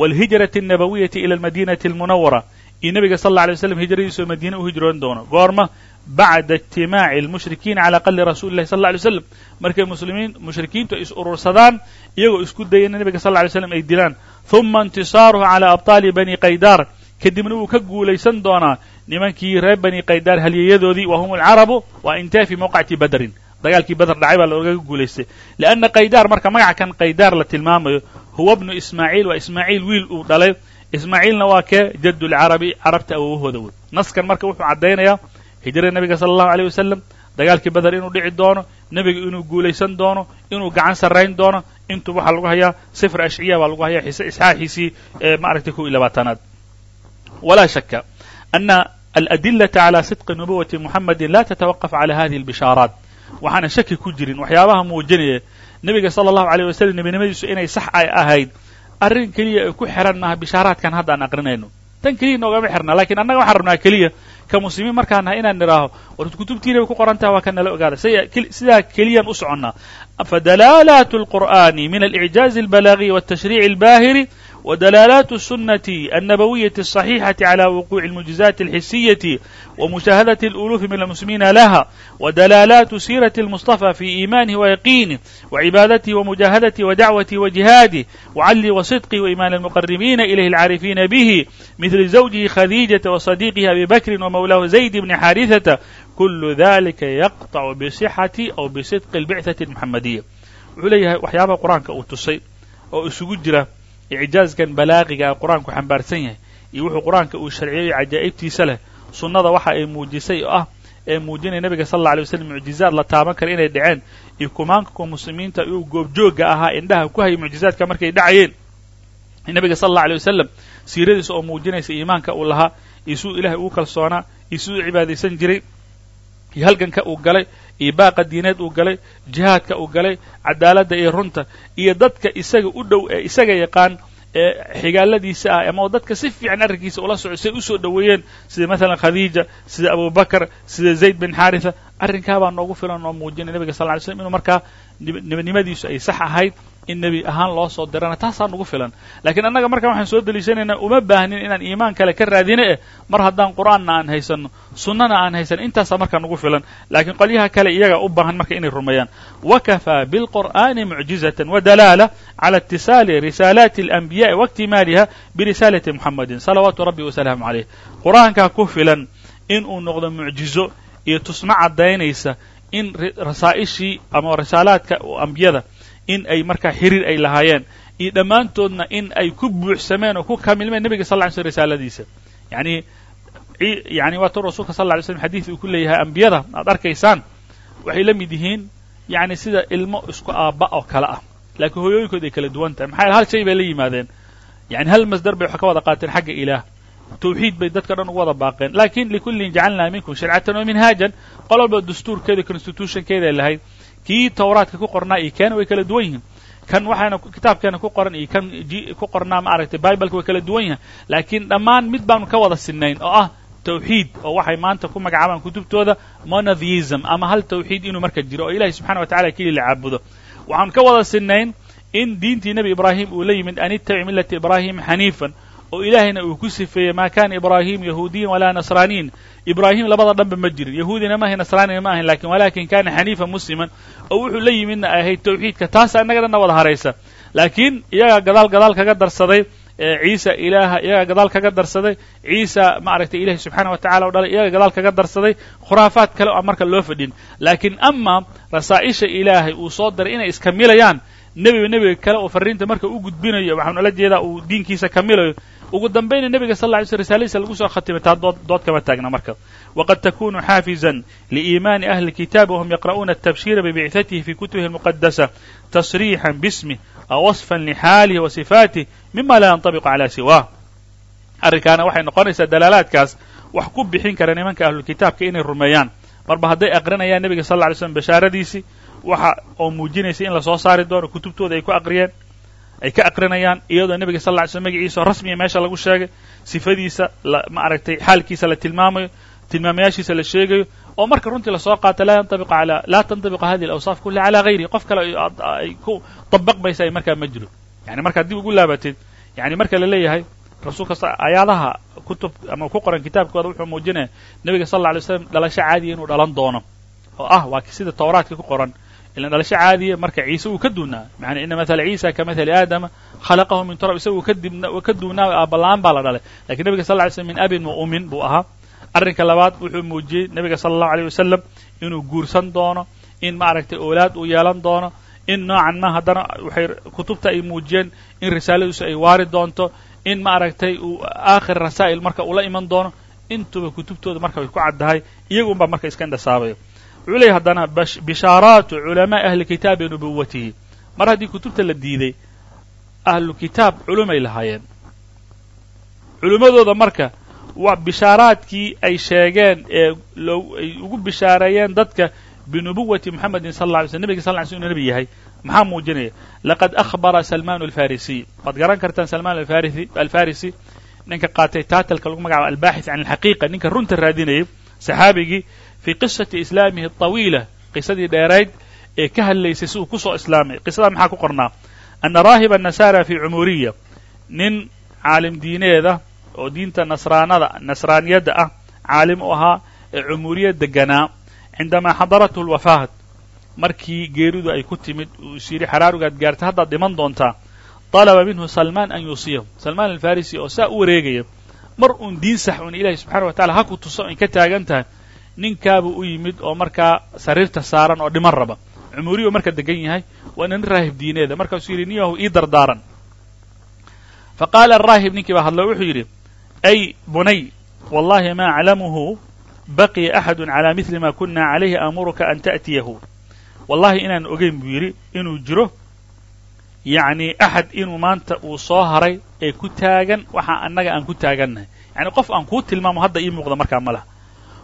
wاlhijrati الnabawiyati ila almadinati اlmunawara iyo nebiga sal alla alay waslam hijradiisoo madiine u hijroon doono goorma bacda ijtimaaci almushrikiina cala qali rasuuli lahi sal alla alay slam markay muslimiin mushrikiintu ay is urursadaan iyagoo isku daya ina nebiga sal lla alay slam ay dilaan huma intisaaruhu calaa abtaali bani qaydaar kadibna wuu ka guulaysan doonaa nimankii reer bani qaydaar halyeeyadoodii wa hum alcarabu wa intee fii mawqacati badrin dagaalkii bader dhacay baa loogaga guulaystay lianna qaydaar marka magacakan qaydaar la tilmaamayo huwa bnu ismaaciil waa ismaaciil wiil uu dhalay ismaaciilna waa kee jadulcarabi carabta awowahooda wey naskan marka wuxuu caddaynayaa hijrada nebiga sala allahu aleyh wasalam dagaalkii bader inuu dhici doono nebiga inuu guulaysan doono inuu gacan sarrayn doono intu waxaa lagu hayaa sifr ashciya baa lagu hayaa xise isxaaxiisii ee maaragtay kow iyo labaatanaad. Walaa shaka ana aladillata calaa sidqi nubuwati muxamadin laa tatawaqaf cala hadihi albishaaraat waxaana shaki ku jirin waxyaabaha muujinaya nebiga sala allahu aleyh wasalam nebinimadiisu inay sax ay ahayd. Arrin keliya ay ku xiran maaha bishaaraadkan hadda aan aqrinayno. Tan keliya noogama xirna lakiin annaga waxaan rabnaa keliya ka muslimiin markaan nahay inaan nidhaaho war kutubtiina bay ku qoran taha waa ka nala ogaada sidaa keliyaan u soconnaa fadalaalaat اlqur'ani min alicjaazi اlbalaagiyi wاtashriici اlbaahiri ودلالات السنة النبوية الصحيحة على وقوع المعجزات الحسية ومشاهدة الألوف من المسلمين لها ودلالات سيرة المصطفى في إيمانه ويقينه وعبادته ومجاهدته ودعوته وجهاده وعلي وصدقه وإيمان المقربين إليه العارفين به مثل زوجه خديجة وصديقه أبي بكر ومولاه زيد بن حارثة كل ذلك يقطع بصحة أو بصدق البعثة المحمدية wuxuu leeyahay waxyaabaha qur-aanka uu tusay oo isugu jira icjaazkan balaaqiga a qur'aanku xambaarsan yahay iyo wuxuu qur'aanka uu sharciyeyo cajaa'ibtiisa leh sunnada waxa ay muujisay oo ah ee muujinaya nebiga sal alla alay waslam mucjizaad la taaban kara inay dhaceen iyo kumaanka ku muslimiinta iyuu goobjoogga ahaa indhaha ku hayay mucjizaadka markay dhacayeen. Nebiga sal alla alay wasalam siiradiisa oo muujinaysa iimaanka uu lahaa iyo siduu ilaahay ugu kalsoonaa iyo siduu cibaadaysan jiray iyo halganka uu galay iyo baaqa diineed uu galay jihaadka uu galay cadaaladda iyo runta iyo dadka isaga u dhow ee isaga yaqaan ee xigaaladiisa ah ama dadka si fiican arrinkiisa ula soco say u soo dhoweeyeen sida maalan khadiija sida abubakar sida zayd bin xaritha arrinkaabaa noogu filan oo muujinaya nebiga sal ly slm inuu markaa nebinimadiisu ay sax ahayd in nebi ahaan loo soo dirana taasaa nugu filan. Laakiin annaga marka waxaan soo deliishanaynaa uma baahnin inaan iimaan kale ka raadine eh. Mar haddaan qur'aanna aan haysanno sunnana aan haysanno intaasaa markaa nugu filan. Laakiin qolyaha kale iyaga u baahan marka inay rumeeyaan wakafaa bilqur'aani mucjizatan wadalaala cala itisaali risaalaati alanbiya'i waiktimaaliha birisaalati muxamadin salawaatu rabbi wasalaamu calayh. Qur'aankaa ku filan inuu noqdo mucjizo iyo tusma caddaynaysa in rasaa'ishii ama risaalaadka ambiyada in ay markaa xiriir ay lahaayeen. Iyo dhammaantoodna in ay ku buuxsameen oo ku kamilmeen nebiga sal ly slm risaaladiisa. Yani yani waa tu rasuulka sal ly slm xadiid uu ku leeyahay ambiyada aad arkaysaan waxay la mid yihiin yani sida ilmo isku aabba oo kale ah. Laakiin hooyooyinkood ay kala duwan tahay. Maxaa hal shay bay la yimaadeen. Yani hal masdar bay wax ka wada qaateen xagga ilaah tawxiid bay dadka dhan ugu wada baaqeen. Lakin likullin jacalnaa minkum shircatan wa minhaajan qol walba dastuurkeeda constitutionkeeda lahayd kii tawraadka ku qornaa iyo keena way kala duwan yihiin. Kan waxaana kitaabkeena ku qoran iyo kan ku qornaa maaragtay bibaleka way kala duwan yihiin. Laakiin dhammaan mid baanu ka wada sinayn oo ah tawxiid oo waxay maanta ku magacaabaan kutubtooda monotheism ama hal tawxiid inuu marka jiro oo ilahay subxana wa tacala keli la caabudo. Waxaanu ka wada sinayn in diintii nebi ibraahim uu la yimid an ittabic millata ibraahim xaniifan oo ilaahayna uu ku sifeeyey ma kana ibraahim yahuudiyan walaa nasraaniyin. Ibraahim labada dhanba ma jirin. Yahuudina ma ahayn nasraanina ma ahayn laakiin walakin kana xaniifan musliman oo wuxuu la yimidna ay ahayd tawxiidka. Taasa innaga dhanna wada haraysa. Laakiin iyagaa gadaal gadaal kaga darsaday ciisa ilaaha iyagaa gadaal kaga darsaday ciisa maaragtay ilahi subxaana wa tacala o dhalay iyaga gadaal kaga darsaday khuraafaad kale oo aan marka loo fadhin laakiin ama rasaa'isha ilaahay uu soo daray inay iskamilayaan nebiba nebiga kale oo farriinta marka u gudbinayo waxaan ula jeedaa uu diinkiisa kamilayo ugu dambayna nebiga sal lla ly sl risaaladiisa lagu soo khatimay taa dood dood kama taagna marka waqad takunu xaafizan liiimaani ahli اlkitaab wahum yaqra'uuna الtabshira bibicثatihi fi kutubihi اlmuqadasa tasriixan bismih aw waصfan lxaalihi wa sifaatih mima laa yanطabiqu calى siwah arrinkaana waxay noqonaysaa dalaalaadkaas wax ku bixin kara nimanka ahlulkitaabka inay rumeeyaan marba hadday aqrinayaan nebiga sal lla ly slm bashaaradiisii waxa oo muujinaysa in lasoo saari doono kutubtooda ay ku aqriyeen ay ka aqrinayaan iyadoo nebiga sal lla ly slm magaciisa rasmiya meesha lagu sheegay sifadiisa ma aragtay xaalkiisa la tilmaamayo tilmaamayaashiisa la sheegayo oo marka runtii la soo qaata laa tantabiqu hadihi alawsaaf kullaha calaa hayrihi qof kale ay ku dabaqmaysa ay markaa ma jiro. Yani markaad dib ugu laabatid yani marka la leeyahay rasuulka ayaadaha kutub ama ku qoran kitaabkooda wuxuu muujinaya nebiga sal alla alay slam dhalasho caadiya inuu dhalan doono oo ah waa sida tawraadka ku qoran ilan dhalasho caadiya marka ciise uu ka duunaa maana ina mathala ciisa ka mathali aadama khalaqahu min turab isagu ka duunaa aabbalaan baa la dhalay lakiin nebiga sal ly slm min abin wa umin buu ahaa arrinka labaad wuxuu muujiyey nebiga sala allahu aleyh wasalam inuu guursan doono in maaragtay oolaad uu yeelan doono in noocan ma haddana waxay kutubta ay muujiyeen in risaaladiisu ay waari doonto in maaragtay uu aakhir rasaa'il marka uu la iman doono intuba kutubtooda marka way ku caddahay iyagunbaa marka iska indhasaabaya leeyahy haddana bishaaraatu culamaa'i ahli kitaabi nubuwatihi mar haddii kutubta la diiday ahlu kitaab culumay lahaayeen. Culimmadooda marka waa bishaaraadkii ay sheegeen ee ay ugu bishaareeyeen dadka binubuwati moxamedin sal lla alay sl nebiga sal ly sl inu nebi yahay. Maxaa muujinaya? Laqad akhbara salman alfarisiy waad garan kartaan salman alfarisi ninka qaatay taatalka lagu magacaabo albaaxith can alxaqiiqa ninka runta raadinayay saxaabigii fii qisati islaamihi aطawiila qisadii dheerayd ee ka hadlaysay si uu ku soo islaamay qisadaa maxaa ku qornaa ana raahiba nasara fi cumuriya nin caalim diineeda oo diinta nasraanada nasraaniyadda ah caalim u ahaa ee cumuriya deganaa cindamaa xadarathu lwafaat markii geeridu ay ku timid uu is yidhi xaraarugaad gaartay haddaad dhiman doontaa طalaba minhu salmaan an yuusiyahu salmaan alfarisi oo saa u wareegaya mar uun diin sax uun ilahi subxana wa ha ku tuso ay ka taagan tahay ninkaabuu u yimid oo markaa sariirta saaran oo dhiman raba. Cumuriyu marka degan yahay waana nin raahib diineeda. Markaasuu yidhi niyahu ii dardaaran. Fa qaala araahib ninkii baa hadlo wuxuu yidhi ay bunay wallahi ma aclamuhu baqiya axadu calى mili ma kuna calayhi amuruka an ta'tiyahu. Wallahi inaan ogeyn buu yidhi inuu jiro yacni axad inuu maanta uu soo haray ee ku taagan waxa annaga aan ku taagannahay. Yani qof aan kuu tilmaamo hadda ii muuqda markaa ma laha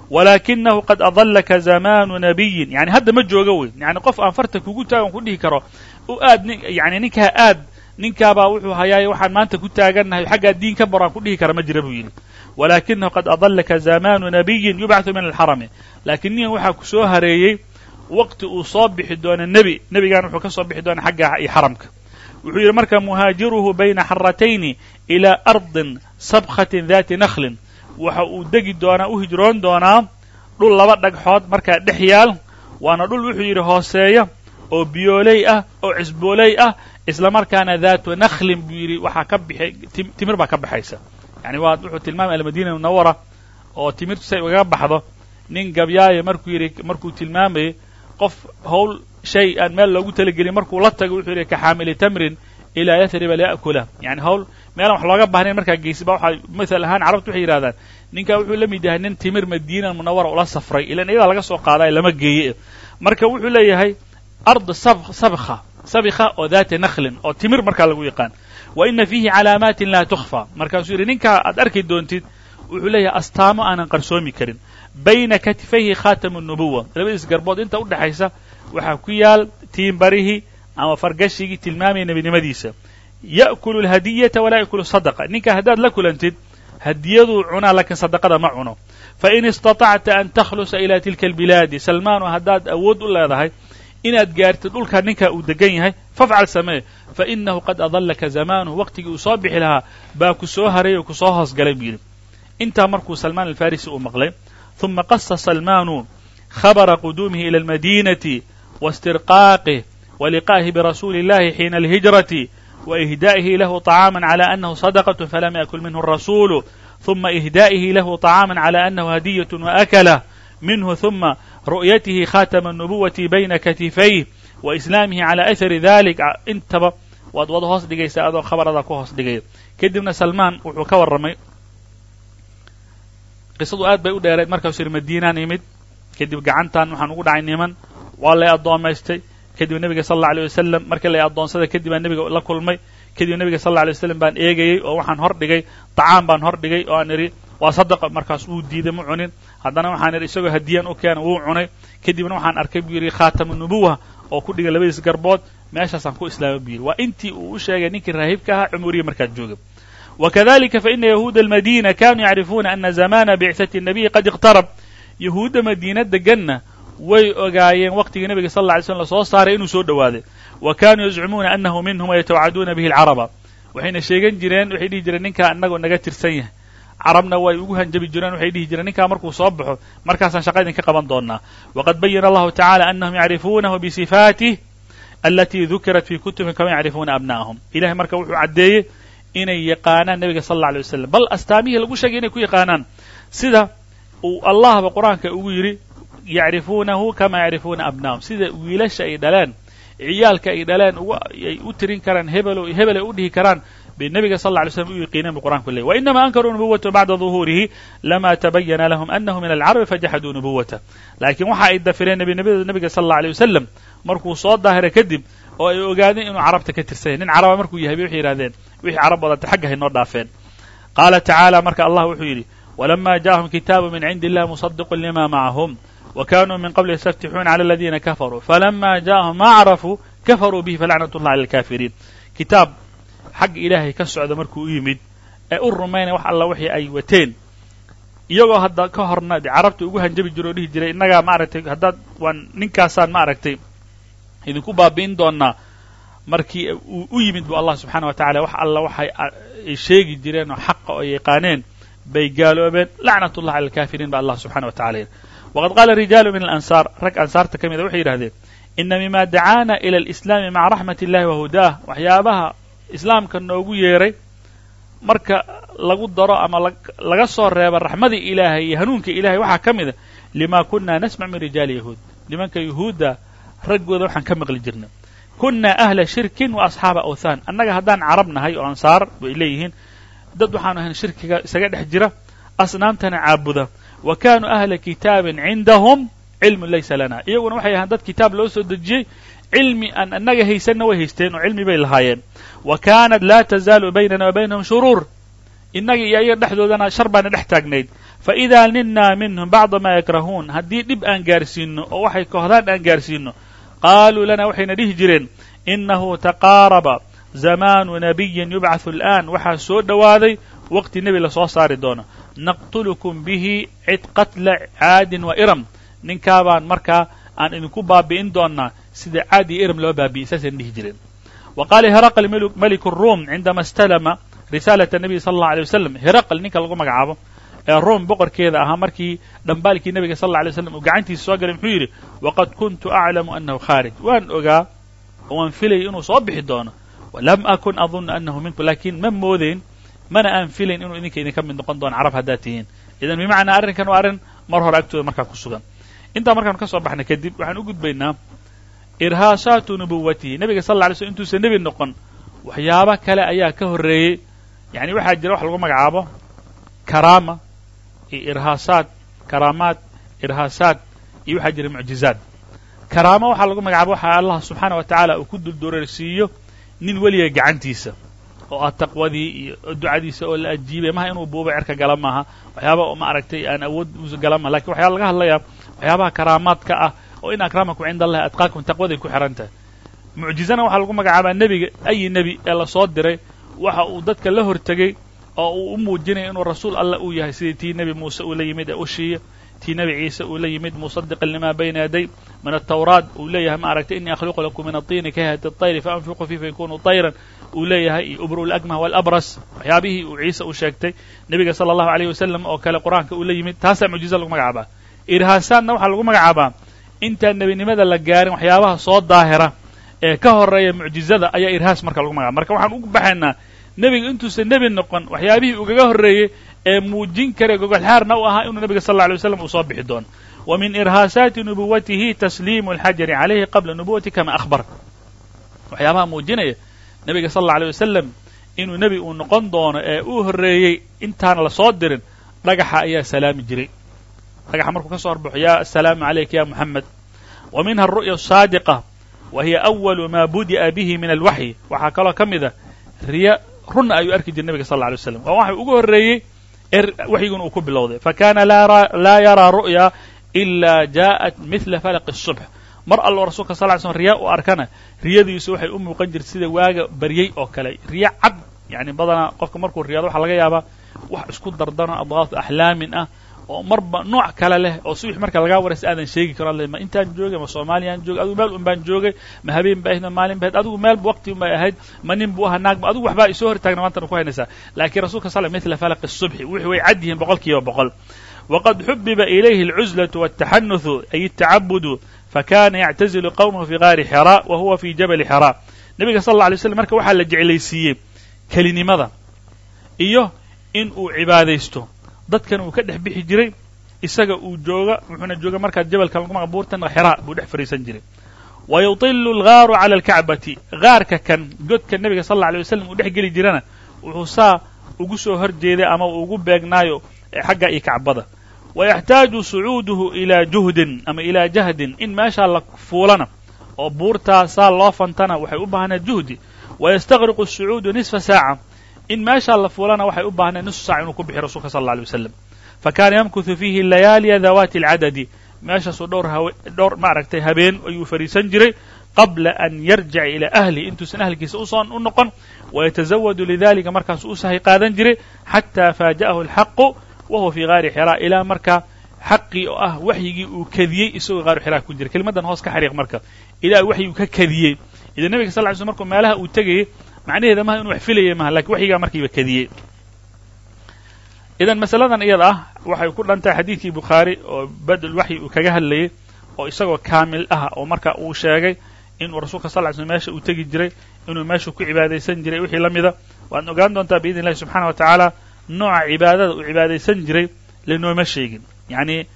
walaakinahu qad adallaka zamaanu nabiyin yani hadda ma jooga weyn yani qof aan farta kugu taagan ku dhihi karo u aad yani ninkaa aad ninkaabaa wuxuu hayaaye waxaan maanta ku taagannahay xaggaa diin ka baro aan ku dhihi kara ma jira buu yidhi walaakinahu qad adallaka zamaanu nabiyin yubcaثu min alxarami laakiin ninkan waxaa ku soo hareeyey waqti uu soo bixi doono nebi nebigan wuxuu ka soo bixi doona xagga iyo xaramka wuxuu yidhi marka muhaajiruhu bayna xaratayni ilaa ardin sabkhatin dati nakhlin waxa uu degi doonaa u hijroon doonaa dhul laba dhagxood markaa dhex yaal. Waana dhul wuxuu yidhi hooseeya oo biyooley ah oo cisbooley ah isla markaana daatu nakhlin buu yidhi. Waxaa ka bixi timir baa ka baxaysa. Yani waa wuxuu tilmaamay almadina munawara oo timirtu say ugaga baxdo. Nin gabyaaya markuu yidhi markuu tilmaamayay qof hawl shay aan meel loogu talagelin markuu la tago wuxuu yidhi ka xaamili tamrin ilaa yathriba liya'kula yani hawl meelaan wax looga baahnayn markaa geysi ba waxaa mathal ahaan carabtu waxay yidhahdaan ninkaa wuxuu la mid yahay nin timir madiina munawara ula safray ilan iyadaa laga soo qaadayo lama geeye marka wuxuu leeyahay ard sabkha sabikha oo daati nakhlin oo timir markaa lagu yaqaan. Wa ina fiihi calaamaatin laa tukhfa markaasuu yidhi ninkaa aad arki doontid wuxuu leeyahay astaamo aanan qarsoomi karin. Bayna katifayhi khaatamu nubuwa labadiis garbood inta udhexaysa waxaa ku yaal tiimbarihii ama fargashigii tilmaamaya nebinimadiisa ya'kulu alhadiyata walaa ya'kulu sadaqa ninka haddaad la kulantid hadiyaduu cunaa laakiin sadaqada ma cuno fain istatacta an takhlusa ila tilka albilaadi salmaanu haddaad awood u leedahay inaad gaartid dhulka ninka uu degan yahay fafcal samee fainahu qad adallaka zamaanuhu waqtigii uu soo bixi lahaa baa ku soo haray oo ku soo hoosgalay buu yidhi intaa markuu salmaan alfarisi uu maqlay ثuma qasa salmaanu khabra quduumihi ilى اlmadinati واstirqaaqih waliqaa'ihi birasuuli اllahi xiina alhijrati وإهdaaئihi lahu طعاama عlى أنه صدقة falam yأkل minhu الرasuل ثuma إهdaaئihi lahu طعاama عlى أنه hadiية وأkله minhu ثuma ru'yatihi khatma النubuwaةi bayna katifayh وإسlaamihi عalى أثri ذalik intaba waad wada hoos dhigaysaa adoo khabarada ku hoos dhigaya kadibna salmaan wuxuu ka warramay qisadu aad bay u dheerayd markaasuu yidhi madiinaan imid kadib gacantan waxaan ugu dhacay niman waa lay addoomaystay kadib nebiga sal alla alay wasalam markii lay addoonsada kadib baan nebiga la kulmay kadib nebiga sal alla alay wasalam baan eegayey oo waxaan hor dhigay tacaam baan hor dhigay oo aan idhi waa sadaqa markaas wuu diiday ma cunin haddana waxaan idhi isagoo hadiyan u keena wuu cunay kadibna waxaan arkay buu yidhi khaatamu nubuwa oo ku dhigay labadiis garbood meeshaasaan ku islaamay buu yidhi waa intii uu u sheegay ninkii raahibka ahaa cumuriya markaad jooga وkذلika faإna yahuuda الmadina kanuu yacrifuuna ana zamana bicثaةi الnabiyi qad اqtarab yahuudda madiina deganna way ogaayeen waqtigii nebiga sal lla alay slm la soo saaray inuu soo dhowaaday wa kanuu yazcumuuna anahu minhum wayatawcaduuna bihi اlcaraba waxayna sheegan jireen waxay dhihi jireen ninkaa inagoo naga tirsan yahay. Carabna way ugu hanjabi jireen waxay dhihi jireen ninkaa markuu soo baxo markaasaan shaqa idinka qaban doonaa waqad bayana allahu tacala anahum yacrifuunahu bisifaatih alatii dukirat fi kutubihim kama yacrifuuna abna'ahum. Ilahay marka wuxuu caddeeyey inay yaqaanaan nebiga sal alla alay wasalam bal astaamihii lagu sheegay inay ku yaqaanaan. Sida uu allahba qur'aanka ugu yidhi yacrifuunahu kama yacrifuuna abna'ahum sida wiilasha ay dhaleen ciyaalka ay dhaleen ay u tirin karaan hebelo hebel ay u dhihi karaan bay nebiga sal alla alay slam u yaqiineen bu qur'anku leyy wainama ankaruu nubuwatahu bacda duhuurihi lama tabayana lahum anahu min alcarabi fajaxaduu nubuwatah laakiin waxa ay dafireen nebinimada nebiga sal alla alay wasalam markuu soo daahiray kadib oo ay ogaadeen inuu carabta ka tirsan yahy nin caraba markuu yahay bay waxay yidhahdeen wixii carab badata xagga haynoo dhaafeen qaala tacaala marka allah wuxuu yidhi kanuu min qabli yastaftixuuna cala aladiina kafaruu falama jaءahum ma acrafuu kafaruu bihi falacnat اllah cala alkafiriin kitaab xagga ilaahay ka socda markuu u yimid ee u rumaynaya wax alla wixii ay wateen iyagoo hadda ka horna carabta ugu hanjabi jiro o dhihi jiray innagaa maaragtay haddaad waan ninkaasaan maaragtay idinku baabi'in doonaa markii uu u yimid bu allah subxaana wa tacala wax alla waxay ay sheegi jireen oo xaqa oo yaqaaneen bay gaaloobeen lacnat ullah cala alkafiriin ba allah subxana wa tacala yidhi waqad qaala rijaalu min alansaar rag ansaarta ka mida waxay yidhahdeen ina mima dacaana ila alislaami maca raxmat illahi wa hudaah waxyaabaha islaamka noogu yeeray marka lagu daro ama laga soo reeba raxmadii ilaahay iyo hanuunka ilahay waxaa ka mida lima kuna nasmac min rijaali yahuud nimanka yuhuudda raggooda waxaan ka maqli jirna kunna ahla shirkin wa asxaaba awthaan annaga haddaan carab nahay oo ansaar bay leeyihiin dad waxaanu ahayn shirkiga isaga dhex jira asnaamtana caabuda wa kaanuu ahla kitaabin cindahum cilmun laysa lana iyaguna waxay ahaan dad kitaab loo soo dejiyey cilmi aan annaga haysanna way haysteen oo cilmi bay lahaayeen wa kaanat laa tazaalu baynana wa baynahum shuruur innaga iyo ayaga dhexdoodana shar baana dhex taagnayd faidaa nilnaa minhum bacda maa yakrahuun haddii dhib aan gaarsiino oo waxay kohdaan aan gaarsiino qaaluu lana waxayna dhihi jireen inahu taqaaraba zamaanu nabiyin yubcaثu al'aan waxaa soo dhowaaday waqti nebi la soo saari doono naqtulukum bihi cid qatla caadin wa iram. Ninkaabaan markaa aan idinku baabi'in doonnaa sida caad iyo iram loo baabi'iyey saasayna dhihi jireen wa qaala heraql meliku ruum cindama stalama risaalat nabiyi sala allahu alay wasalam heraql ninka lagu magacaabo ee ruum boqorkeeda ahaa markii dhambaalkii nebiga sal alla alay slam uu gacantiisa soo galay muxuu yidhi waqad kuntu aclamu annahu khaarij waan ogaa waan filayay inuu soo bixi doono. Walam akun adunnu annahu minku laakiin ma moodeyn mana aan filayn inuu idinka idinka mid noqon doono carab haddaad tihiin. Idan bimacnaa arrinkan waa arrin mar hore agtooda markaa ku sugan. Intaa markaanu ka soo baxnay kadib waxaan u gudbaynaa irhaasaatu nubuwatihi nebiga sal alla alay slm intuusan nebi noqon waxyaaba kale ayaa ka horreeyey. Yani waxaa jira wax lagu magacaabo karaama iyo irhaasaad karaamaad irhaasaad iyo waxaa jira mucjizaad. Karaamo waxaa lagu magacaabo waxaa allah subxaana wa tacaala uu ku duldoreersiiyo nin weliga gacantiisa oo ah taqwadii iyo ducadiisa oo la ajiibay. Maha inuu buuba cerka gala maaha. Waxyaaba ma aragtay aan awood gala maha laakiin waxyaa laga hadlayaa waxyaabaha karaamaadka ah oo in akramakum cinda allahi atqaakum taqwaday ku xihan tahay mucjizana waxaa lagu magacaabaa nebiga ayi nebi ee la soo diray. Waxa uu dadka la hortegey oo uu u muujinaya inuu rasuul allah uu yahay. Sidii tii nebi muuse uu la yimid ee ushiiya tii nebi ciise uu la yimid musadiqan lima bayna yaday min atawraat uu leeyahay ma aragtay inii akhluqu lakum min aطiini kahayati الطayri faanfiquu fii faykunu طayran uu leeyahay iyo ubru اlakmah wاlabras waxyaabihii uu ciise u sheegtay nebiga salى الlahu عalيه wasalam oo kale qur-aanka uu la yimid taasaa mucjiza lagu magacaabaa irhaasaadna waxaa lagu magacaabaa intaan nebinimada la gaarin waxyaabaha soo daahira ee ka horeeya mucjizada ayaa irhaas marka lagu magacaba marka waxaan ugu baxaynaa nebiga intuusan nebi noqon waxyaabihii ugaga horreeyey ee muujin kara gogolxaarna u ahaa inuu nebiga sal alla alay waslam uu soo bixi doono wa min irhaasaati nubuwatihi tasliimu alxajari calayhi qabla nubuwati kama akhbar. Waxyaabaha muujinaya nebiga sal alla alay wasalam inuu nebi uu noqon doono ee uu horreeyey intaan la soo dirin dhagaxa ayaa salaami jiray. Dhagaxa markuu ka soo horbaxo ya asalaamu calayka ya moxamed wa minha aru'ya asaadiqa wa hiya awalu ma budi'a bihi min alwaxyi waxaa kaloo ka mid a riya runna ayuu arki jiray nebiga sal alla alay waslam waa waxa ugu horreeyey ee waxyiguna uu ku bilowday fakana laa yaraa ru'ya ilaa ja'at mila falaqi الصubx mar alloo rasulka sal ly slm riya u arkana riyadiisu waxay u muuqan jirta sida waaga baryey oo kale riya cad yani badanaa qofka markuu riyado waxaa laga yaabaa wax isku dardano adqaatu axlaamin ah oo marba nooc kale leh oo subax marka lagaa waraysa aadan sheegi karo ma intaan joogay ma soomaaliyaan joogay adigu meel un baan joogay ma habeen ba ahayd ma maalin ba ahayd adigu meel waqti un bay ahayd ma nin bu ahaa naag ma adigu waxbaa isoo hortaagna maantana ku haynaysaa laakiin rasulka sal mila falaqi الصubxi wixii way cad yihiin boqol kiiba boqol waqad xubiba ilayhi اlcuzlaة wالtaxanuثu ay الtacabudu fakana yactazilu qowmahu fi gaari xira wa huwa fi jabali xira nebiga sal اlla alay slam marka waxaa la jeclaysiiyey kelinimada iyo in uu cibaadaysto dadkan uu ka dhex bixi jiray isaga uu jooga wuxuuna jooga markaa jabalkan lagu buurtan xira buu dhex fadhiisan jiray. Wa yutilu algaaru cala alkacbati. Gaarka kan godka nebiga sal alla alay wasalam uu dhex geli jirana wuxuu saa ugu soo hor jeeday ama ugu beegnaayo xagga iyo kacbada. Wa yaxtaaju sucuuduhu ilaa juhdin ama ilaa jahdin in meeshaa la fuulana oo buurtaa saa loo fantana waxay u baahneed juhdi. Wayastaqriqu الsucuudu nisfa saaca in meeshaa la fuulana waxay u baahneed nisfu saaca inuu ku bixiy rasulka sal اlla alay wasalam fakana yamkuthu fiihi layaaliya dawaati اlcadadi meeshaasuu dhowr dhowr maaragtay habeen ayuu fadhiisan jiray qabla an yarjica ilaa ahli. Intuusan ahlkiisa usoon u noqon. Wayatazawadu lidalika markaasuu u sahay qaadan jiray xataa faaja'ahu alxaqu wa huwa fii gaari xiraa. Ilaa markaa xaqii oo ah waxyigii uu kadiyey isagoo qaaru xiraa ku jira. Kelimaddan hoos ka xariiq marka. Ilaa waxyiguu ka kadiyey. Idan nebiga sal ly slm markuu meelaha uu tegayey macnaheeda maha inu wax filayay maha laakiin waxyigaa markiiba kadiyey. Idan masaladan iyada ah waxay ku dhantahay xadiidkii bukhaari oo badl waxyi uu kaga hadlayey oo isagoo kaamil ah oo marka uu sheegay inuu rasuulka sal ly slm meesha uu tegi jiray inuu meesha ku cibaadaysan jiray wixii la mida. Waad ogaan doontaa biidn illahi subxana wa tacaala nooca cibaadada uu cibaadaysan jiray lanooma sheegin. Yacni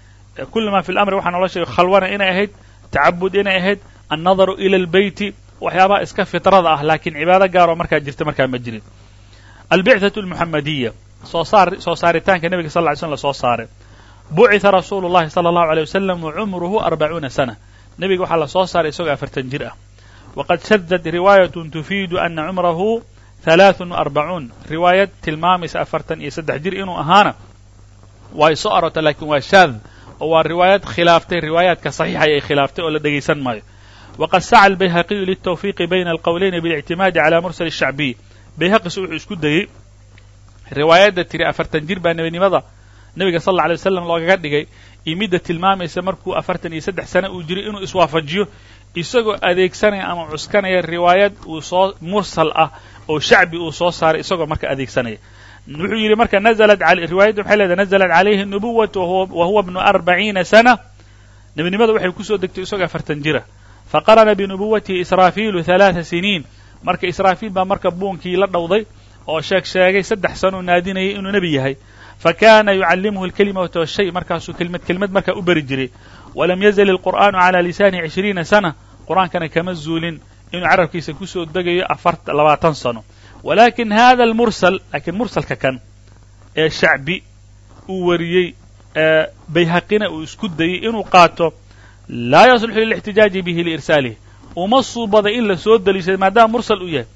kula ma fi lamri waxaa noola sheegay khalwana inay ahayd tacabud inay ahayd annadaru ila albeyti waxyaabaha iska fitrada ah laakiin cibaado gaaroo markaa jirta markaa ma jirin. Albicthatu almuxamadiya soosaar soo saaritaanka nebiga sal ly slm la soo saaray. Bucitha rasuulu llahi sala allahu aleyh wasalam wa cumruhu arbacuuna sana. Nebiga waxaa la soo saaray isagoo afartan jir ah. Waqad shadad riwaayatun tufiidu ana cumrahu halaaثun wa arbacuun. Riwaayad tilmaamaysa afartan iyo saddex jir inuu ahaana way soo arortay laakiin waa shaad oo waa riwaayad khilaaftay riwaayaadka saxiixay ay khilaaftay oo la dhegaysan maayo waqad saca albayhaqiyu litawfiiqi bayna alqowlayni biاlictimaadi calى mursal الshacbiy bayhaqis wuxuu isku dayey riwaayadda tiri afartan jir baa nebinimada nebiga sal alla alay waslam loogaga dhigay iyo midda tilmaamaysa markuu afartan iyo saddex sane uu jiray inuu iswaafajiyo isagoo adeegsanaya ama cuskanaya riwaayad uu soo mursal ah oo shacbi uu soo saaray isagoo marka adeegsanaya wuxuu yidhi marka naزlat riwaayadda waxay leedahay naزlat calayhi nubuwat wa huwa bnu arbaciina sana nebinimada waxay kusoo degtay isagoo afartan jira faqarana binubuwatihi israafiilu halaaa siniin marka israafiil baa marka buunkii la dhowday oo sheeg sheegay saddex sanoo naadinayay inuu nebi yahay fakana yucallimuhu alkelimata washay markaasuu kelmad kelmad markaa u beri jiray walam yazal ilqur'aanu calaa lisaani cishriina sana qur'aankana kama zuulin inuu carabkiisa ku soo degayo afar labaatan sano walakin hada almursal lakiin mursalka kan ee shacbi uu wariyey bayhaqina uu isku dayey inuu qaato laa yasluxu lilixtijaaji bihi liirsaalih uma suubada in la soo deliishada maadaama mursal uu yahay.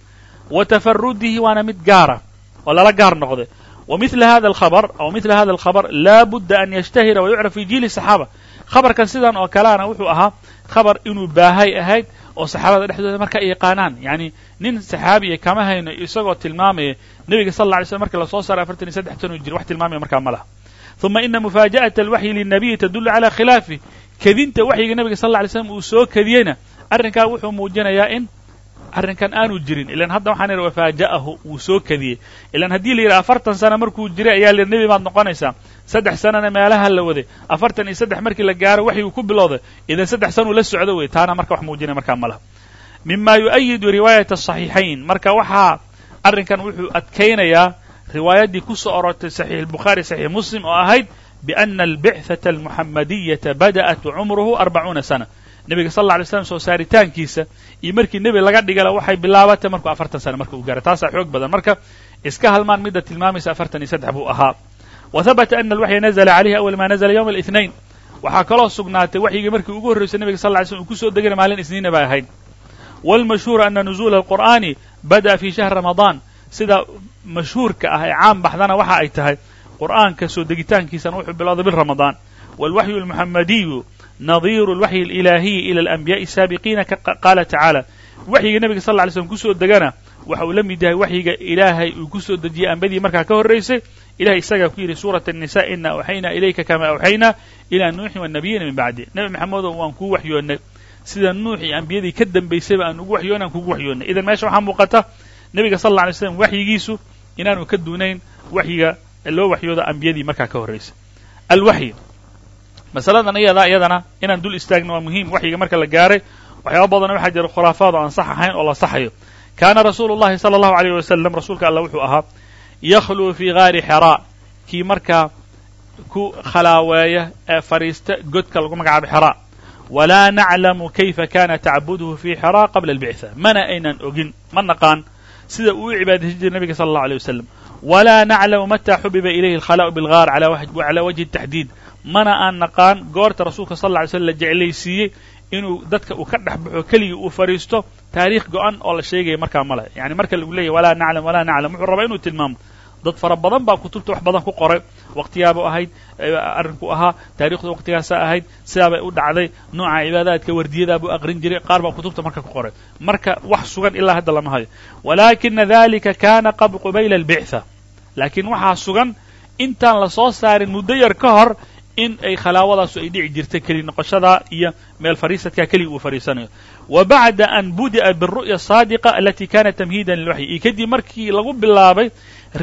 Wa tafarudihi waana mid gaara oo lala gaar noqday. Wa mila hada alkhabar aw mila hada alkhabar laa budda an yashtahira wa yucraf fii jiili saxaaba. Khabarkan sidan oo kaleana wuxuu ahaa khabar inuu baahay ahayd oo saxaabada dhexdooda marka ay yaqaanaan. Yacni nin saxaabiya kama hayno isagoo tilmaamaya nebiga sal alla alay slm marka la soo saaray afartan iyo saddex tan uu wax tilmaamaya markaa ma laha. Uma ina mufaaja'ata alwaxyi lilnabiyi tadullu cala khilaafih kedinta waxyiga nabiga sal alla alay slam uu soo kadiyeyna arrinkaa wuxuu muujinayaa in arrinkan aanu jirin. Ilaan hadda waxaan idhi wafaaja'ahu wuu soo kadiyey ilaan haddii la yidhi afartan sano markuu jiray ayaa la yidhi nebi baad noqonaysaa saddex sanana meelaha la waday. Afartan iyo saddex markii la gaaro waxyuu ku bilowday idan saddex sanuu la socdo wey taana marka wax muujinaya markaa ma laha. Mima yu'ayidu riwaayata saxiixayn. Marka waxaa arrinkan wuxuu adkaynayaa riwaayaddii ku soo orortay saxiix albukhaari saxiix muslim oo ahayd biأna albicثaةa almuxamadiyata bada'at cumruhu arbacuuna sana nebiga sal lla alay slam soo saaritaankiisa iyo markii nebi laga dhigala waxay bilaabatay markuu afartan sana marka uu gaaray taasaa xoog badan marka iska halmaan midda tilmaamaysa afartan iyo saddex buu ahaa wa habata ana alwaxya nazla calayhi awal ma nazla ywma الاثnain waxaa kaloo sugnaatay waxyigii markii ugu horreysay nebiga sal lla ly slm uu kusoo degana maalin isniina bay ahayd wاlmashhuur ana nuزula الqur'ani bada'a fi shahri ramadaan sida mashhuurka ah ee caan baxdana waxa ay tahay qur'aanka soo degitaankiisana wuxuu bilowday bil ramadaan wاlwaxyu اlmuxamadiyu nadiiru اlwaxyi اlilaahiyi ilى اlanbiyaءi الsaabiqiina qaala tacaala waxyiga nebiga sal lla ly slm kusoo degana waxa uu la mid yahay waxyiga ilaahay uu kusoo dejiyey ambadii markaa ka horraysay ilahay isagaa ku yidhi suuraة الnisa ina awxaynaa ilayka kama awxaynaa ilى nuuxin wالnabiyina min bacdi nebi maxamedow waan kuu waxyoonnay sida nuux iyo ambiyadii ka dambaysayba aan ugu waxyoonay aan kugu waxyoonnay idan meesha waxaa muuqata nebiga sal lla alay slam waxyigiisu inaanu ka duunayn waxyiga loo waxyoodo ambiyadii markaa ka horraysay alwaxyi masaladan iyada iyadana inaan dul istaagno waa muhiim. Waxyiga marka la gaaray waxyaaba badan waxaa jira khuraafaad oo aan sax ahayn oo la saxayo. Kaana rasuulu llahi sala allahu alayh wasalam rasuulka allah wuxuu ahaa yakhluu fii gaari xeraa kii markaa ku khalaaweeya ee fadhiista godka lagu magacaabo xeraa walaa naclamu kayfa kana tacbuduhu fii xeraa qabla albictha mana aynan ogin ma naqaan sida uu u cibaadaysan jiray nabiga sala allahu alيyh wasalam walaa naclamu mata xubiba ilayhi alkhalaa'u bilgaar calaa wajhi taxdiid mana aan naqaan goorta rasuulka sal lla ly slm la jeclaysiiyey inuu dadka uu ka dhex baxo keligii uu fadhiisto taariikh go-an oo la sheegaya markaa ma leh yani marka lagu leeyahy walaa naclam walaa naclam wuxuu rabaa inuu tilmaamo dad fara badan baa kutubta wax badan ku qoray waqtiyaabuu ahayd arrinku ahaa taarikhda waqtigaasaa ahayd sidaabay u dhacday nooca cibaadaadka wardiyadaabuu aqrin jiray qaar baa kutubta marka ku qoray marka wax sugan ilaa hadda lama hayo walaakina dalika kana qab qubayla albictha laakiin waxaa sugan intaan la soo saarin muddo yar ka hor in ay khalaawadaas ay dhici jirtay keli noqoshadaa iyo meel fariisadkaa keligii uu fariisanayo. Wa bacda an budi'a biru'ya saadiqa alatii kaana tamhiidan lilwaxyi iyo kadib markii lagu bilaabay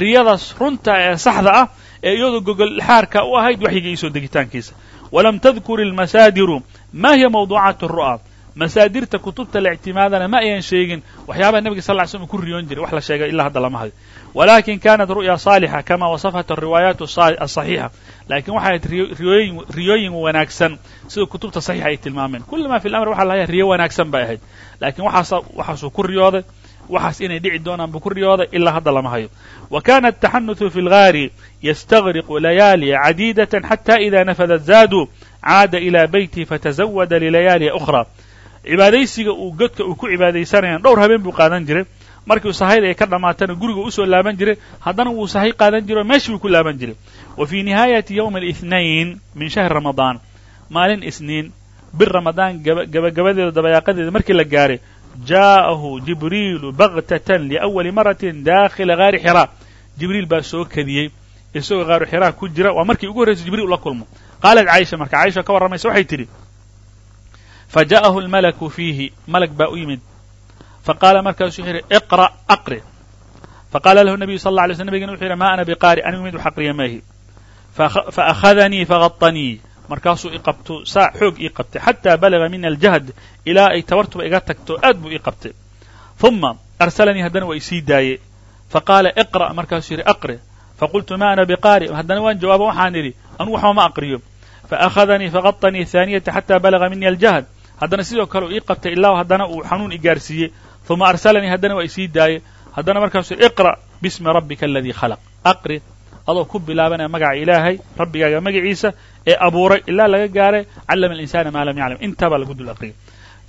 riyadaas runta ee saxda ah ee iyadoo gogol xaarka u ahayd waxyiga iyo soo degitaankiisa. Walam tadkur ilmasaadiru ma hiya mawduucaat ru'a masaadirta kutubta la ictimaadana ma ayan sheegin. Waxyaabaha nebiga sal ly slm ku riyoon jiray. Wax la sheegay ilaa hadda lama hayo. Walaakin kanat ru'ya saalixa kama wasafhat ariwaayaat asaxiixa laakiin waxay ahayd riyooyin wanaagsan sida kutubta saxiixa ay tilmaameen. Kula ma fi lamr waxa lahaya riyo wanaagsan bay ahayd. Laakiin waxaasuu ku riyooday. Waxaas inay dhici doonaan buu ku riyooday ilaa hadda lama hayo. Wa kana ataxanuthu fi lgaari yastagriqu layaaliya cadiidat xata ida nafadat zaadu caada ila beyti fatazawada lilayaaliya ukhra cibaadaysiga uu godka uu ku cibaadaysanayaan dhowr habeen buu qaadan jiray. Markii sahayda ay ka dhammaatana guriga u soo laaban jiray. Haddana wuu sahay qaadan jiro meeshii wuu ku laaban jiray. Wa fii nihaayati yowmi اlitnain min shahri ramadaan maalin isniin bir ramadaan gabagabadeeda dabayaaqadeeda markii la gaaray jaa'ahu jibriilu baktatan liawali maratin daakhila gaari xira jibriil baa soo kadiyey isagoo gaaru xiraa ku jira. Waa markii ugu horraysay jibriil ula kulmo. Qaalat caaisha marka caaisha ka warramaysa waxay tidhi faja'ahu اlmalaku fiihi malag baa u yimid. faqaala markaasu wuxuu yidhi iqra' aqri faqaala lahu nabiyu sal alla lay sl nabigana wuxuu yidhi ma ana biqaari anigu mid wax aqriya maahi faakhadanii faghatanii markaasuu iqabtu saa xoog ii qabtay xataa balaga mina aljahd ilaa ay tabartuba iga tagto aad buu ii qabtay uma arsalanii haddana waa isii daaye faqaala iqra' markaasuu yidhi aqri faqultu ma ana biqaari haddana waan jawaabo waxaan idhi anugu waxba ma aqriyo faakhadanii faghatanii haaniyata xataa balaga mini aljahd haddana sidoo kale ii qabtay ilaa haddana uu xanuun i gaarsiiyey ثuma arsalanii haddana waa isii daaye haddana markaasuu yidhi iqra' bismi rabbika aladii khalaq. Aqri adoo ku bilaabanaya magaca ilaahay rabbigaaga magaciisa ee abuuray ilaa laga gaaray callama alinsana maa lam yaclam. Intaabaa lagu dul aqriyay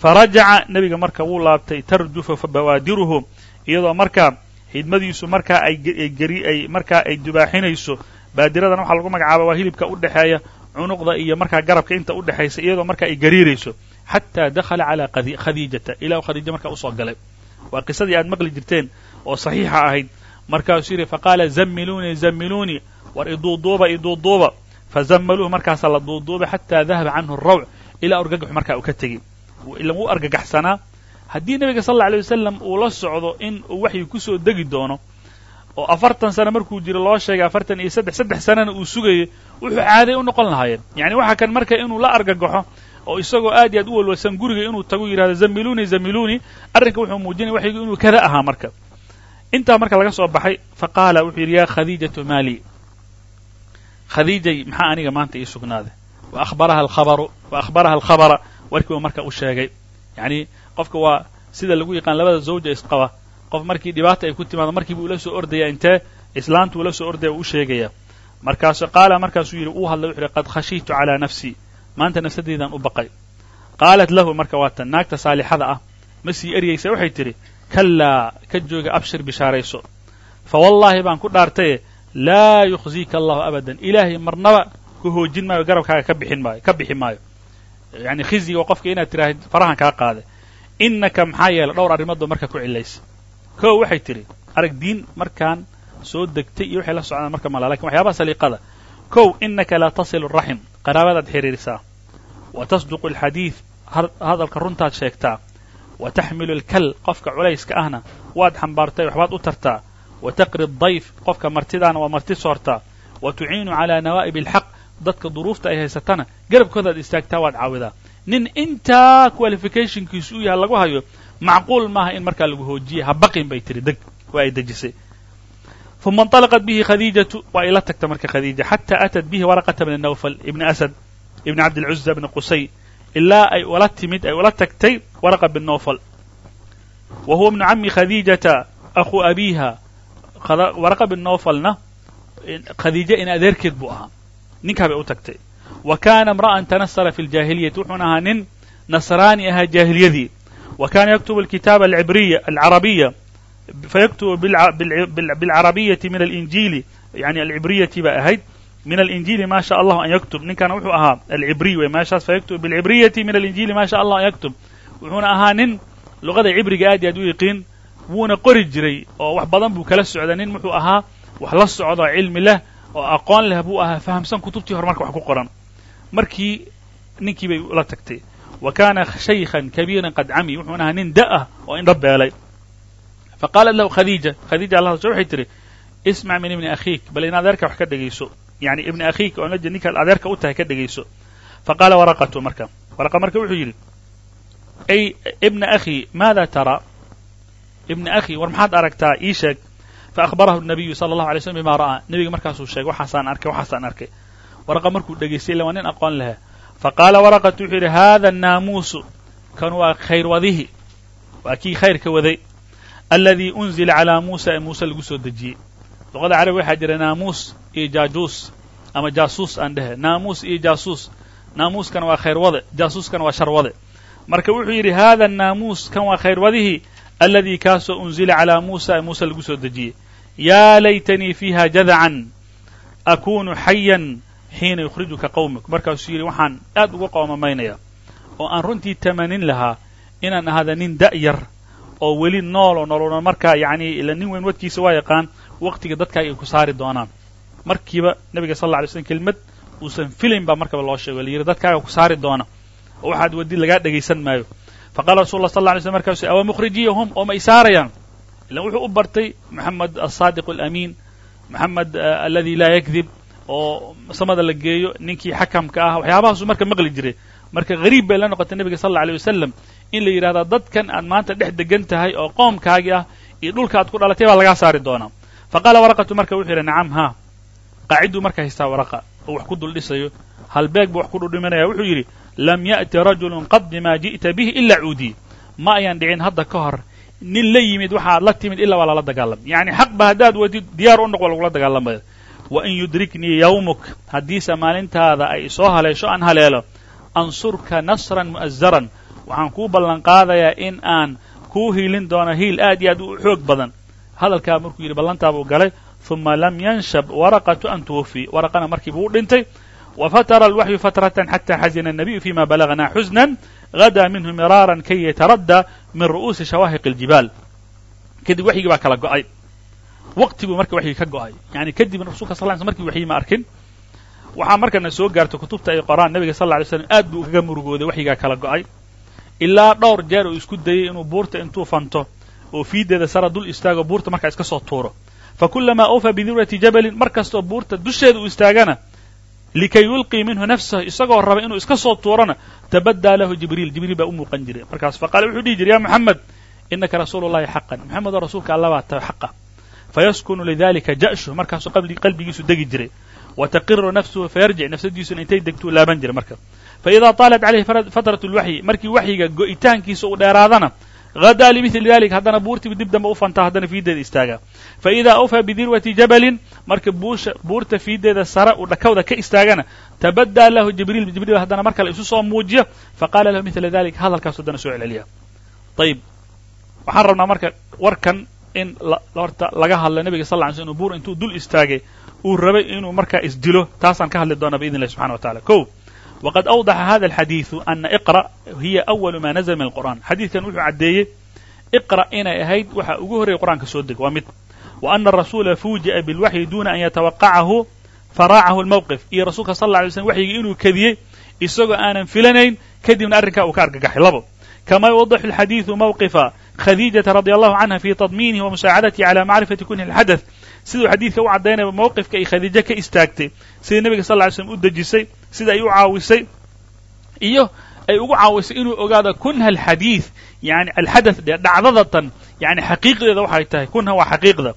farajaca nebiga marka wuu laabtay tarjufu fabawaadiruhu iyadoo markaa xidmadiisu markaa ay markaa ay dubaaxinayso baadiradan waxaa lagu magacaaba waa hilibka u dhexeeya cunuqda iyo markaa garabka inta u dhexaysa iyadoo markaa ay gariirayso xataa dakhala calaa khadiijata ilaa khadiija markaa u soo galay waa qisadii aad maqli jirteen oo saxiixa ahayd markaasuu yidhi faqaala zammiluunii zammiluunii war iduuduuba iduuduuba fazammaluuhu markaasaa la duuduubay xataa dahaba canhu arawc ilaa argagaxu markaa uu ka tegi wuu argagaxsanaa haddii nebiga sal alla alay wasalam uu la socdo in uu waxyi ku soo degi doono oo afartan sano markuu jiro loo sheegay afartan iyo saddex saddex sanana uu sugayay wuxuu caaday u noqon lahaayeen yacni waxa kan marka inuu la argagaxo oo isagoo aad iyo aad u walwalsan guriga inuu tagu yidhahdo zammiluunii zammiluunii arrinka wuxuu muujinaya waxyigu inuu kada ahaa marka. Intaa marka laga soo baxay faqaala wuxuu yidhi yaa khadiijatu maali. Khadiijay maxaa aniga maanta ii sugnaaday wa ahbaraha alkhabaru wa akhbaraha alkhabara warkiiba marka u sheegay. Yacni qofka waa sida lagu yaqaan labada zawja isqaba. Qof markii dhibaata ay ku timaado markiiba ula soo ordaya intee islaantu ula soo ordaya uu u sheegaya markaasu qaala markaasuu yidhi uu hadlay wuxu uhi qad khashiitu calaa nafsii maanta nafsadeydan u baqay. Qaalat lahu marka waa tan naagta saalixada ah ma sii eryaysa waxay tidhi kalaa ka jooga abshir bishaarayso. Fa wallaahi baan ku dhaartaye laa yukhziika allahu abadan. Ilaahay marnaba ku hoojin maayo garabkaaga ka bixin maayo ka bixi maayo. Yani khizyiga waa qofka inaad tiraahid farahan kaa qaaday innaka maxaa yeele dhowr arrimoodba marka ku cilaysa koo waxay tidhi arag diin markaan soo degtay iyo waxay la socdaan marka mala laakiin waxyaabaha saliiqada. Kow innaka laa tasilu raxim qaraabadaad xidhiirisaa wa tasduqu alxadiid hadalka runtaad sheegtaa. Wa taxmilu alkal qofka culayska ahna waad xambaartay waxbaad u tartaa. Wa taqri dayf qofka martidaana waa marti soortaa wa tuciinu calaa nawaa'ib alxaq dadka duruufta ay haysatana garabkoodaad istaagtaa waad caawidaa nin intaa qualificationkiisu u yahay lagu hayo macquul maaha in markaa lagu hoojiyay ha baqin bay tiri deg waa ay dejisay uma انطalqat bihi khadiijatu waa ila tagta marka khadiija xata atat bihi waraqata bni nawfal ibni asad ibni cabdilcuza bni qusay ilaa ay ula timid ay ula tagtay waraqa bn nawfal wa huwa bnu cami khadiijata akhu abiiha waraqa bn nawfalna khadiija in adeerkeed buu ahaa ninkaa bay u tagtay wa kana imra'an tanasara fi ljaahiliyati wuxuuna ahaa nin nasraani ahaa jaahiliyadii wa kaana yaktubu alkitaaba alcibriya alcarabiya fayaktubu bilcarabiyati min alinjiili yani alcibriyati ba ahayd min alinjiili ma sha allahu an yaktub ninkana wuxuu ahaa alcibriy wey meeshaas fayaktub bilcibriyati min alinjiili ma sha allah an yaktub wuxuuna ahaa nin luqada cibriga aad iyo aad u yiqiin wuuna qori jiray oo wax badan buu kala socda nin wuxuu ahaa wax la socdo cilmi leh oo aqoon leh buu ahaa fahamsan kutubtii hore marka wax ku qoran markii ninkii bay la tagtay wa kaana shaykhan kabiiran qad cami wuxuuna ahaa nin da ah oo indho beelay faqaalat lahu khadiija khadiija allah so waxay tidhi ismac min ibni akhiik bal in adeerka wax ka dhegayso yani ibni akhiik oo je ninkaad adeerka u tahay ka dhegayso faqaala waraqatu marka waraqa marka wuxuu yidhi ay ibna akhii maada taraa ibna akhii war maxaad aragtaa ii sheeg faahbarahu nabiyu sala allahu alay slm bima ra'aa nebiga markaasuu sheegay waxaasaan arkay waxaasaan arkay waraqa markuu dhegaystay ila waa nin aqoon lahaa faqaala waraqatu wuxuu yidhi haada annaamuusu kan waa khayrwadihi waa kii khayrka waday aladii unzila calaa muusa ee muuse lagu soo dejiyey. Luqada carabi waxaa jira naamuus iyo jaajuus ama jaasuus aan dhehe. Naamuus iyo jaasuus. Naamuuskana waa khayrwade jaasuuskana waa sharwade marka wuxuu yidhi haada naamuus kan waa khayrwadihii alladii kaasoo unzila calaa muusa ee muuse lagu soo dejiyey. Yaa laytanii fiiha jadacan akuunu xayan xiina yukhrijuka qawmuk markaasuu yidhi waxaan aad uga qoomamaynayaa oo aan runtii tamanin lahaa inaan ahaada nin da' yar oo weli nool oo nolona markaa yacnii ila nin weyn wadkiisa waa yaqaan waqtiga dadkaaga ay ku saari doonaan. Markiiba nebiga sal alla alay slm kelmad uusan filayn baa markaba loo sheego layidhi dadkaaga ku saari doona. Oo waxaad wadid lagaa dhegaysan maayo. Fa qaala sal la alay slm awa mukhrijiyahum oo ma y saarayaan? Ilan wuxuu u bartay moxamed alsaadiq alamiin moxamed eh, aladi laa yakdib oo samada la geeyo ninkii xakamka ah. Waxyaabahaasu marka maqli jiray. Marka hariib bay la noqotay nebiga sal alla alay in la yidhahda dadkan aad maanta dhex degan tahay oo qoomkaagii ah iyo dhulka aad ku dhalatay baa lagaa saari doonaa. Faqaala waraqatu marka wuxuu yidhi nacam ha qaaciduu marka haystaa waraqa oo wax ku dul dhisayo halbeeg buu wax ku dhuldhiminaya wuxuu yidhi lam ya'ti rajulu qad bima ji'ta bihi ila cuudii ma ayaan dhicin hadda ka hor nin la yimid waxaad la timid ilaa waa lala dagaalamay yacni xaq ba haddaad wadid diyaar u noq waa lagula dagaalamaya wa in yudriknii yawmuk haddiise maalintaada ay soo haleesho aan haleelo ansurka nasran mu'azaran waxaan kuu ballan qaadayaa in aan kuu hiilin doono hiil aad iyo aad u xoog badan hadalkaa markuu yidhi ballantaabuu galay ثuma lam yanshab waraqatu an tuwafii waraqana markiiba u dhintay وفتر الوحي فترة حتى حزن النبي فيما بلغنا حزنا غدا منه مرارا kي يتردى min رؤuuسi شhawaahiq الجibaal kadib waxyigii baa kala go'ay waqti buu marka waxyigi ka go'ay yani kadibna rasulka sal sl markii waxyi ma arkin waxaa markana soo gaartay kutubta ay qoraan nebiga sal lla alay slam aad buu kaga murugooday waxyigaa kala go'ay ilaa dhowr jeer uu isku dayey inuu buurta intuu fanto oo fiideeda sara dul istaago buurta markaa iska soo tuuro. Fakulamaa awfa bidirwati jabalin mar kastoo buurta dusheeda uu istaagana likay yulqii minhu nafsahu isagoo raba inuu iska soo tuurana tabaddaa lahu jibriil. Jibriil baa u muuqan jiray. Markaas faqaala wuxuu dhihi jiray ya moxamed inaka rasuulu llahi xaqan moxamedoo rasuulka alla baa tahay xaqa fayaskunu lidalika ja'shuh markaasuu qalbigiisu degi jiray. Wa taqiru nafsuhu fayarjic nafsadiisuna intay degtuu laaban jiray marka faidaa taalat calayhi fatrat lwaxyi markii waxyiga go'itaankiisa uu dheeraadana hadaa limili dalik haddana buurtiibu dib dambe u fantaa haddana fiideeda istaagaa faidaa awfaa bidirwati jabalin marka buurta fiideeda sare uu dhakawda ka istaagana tabaddaa lahu jibriil jibriil haddana mar kale isu soo muujiya faqaala lahu mila dalik hadalkaasu haddana soo celceliya ayib waxaan rabnaa marka warkan in horta laga hadla nebiga sal ly sl inu buur intuu dul istaagay uu rabay inuu markaa isdilo taasaan ka hadli doonaa biidn illahi subxana wa tacala ko wqad awdaxa hada alxadiidu ana iqra hiya awalu ma nazla min alqur'an xadiidkan wuxuu caddeeyey iqra inay ahayd waxa ugu horraya qur'aanka soo deg waa mid wa ana arasuula fuuji'a bilwaxyi duna an yatawaqacahu faraacahu almowqif iyo rasuulka sal lla alay slm waxyigii inuu kediyey isagoo aanan filanayn kadibna arrinkaa uu ka argagaxay labo kama yuwadixu alxadiidu mawqifa khadiijata radi allahu canha fi tadmiinihi wa musaacadatihi cala macrifati kunhi alxadath siduu xadiidka u caddaynaya mowqifka ay khadiijo ka istaagtay sida nebiga sal ly slm u dejisay sida ay u caawisay iyo ay ugu caawisay inuu ogaado kunha alxadiid yani alxadath dhe dhacdadatan yani xaqiiqdeeda waxay tahay kunha waa xaqiiqda.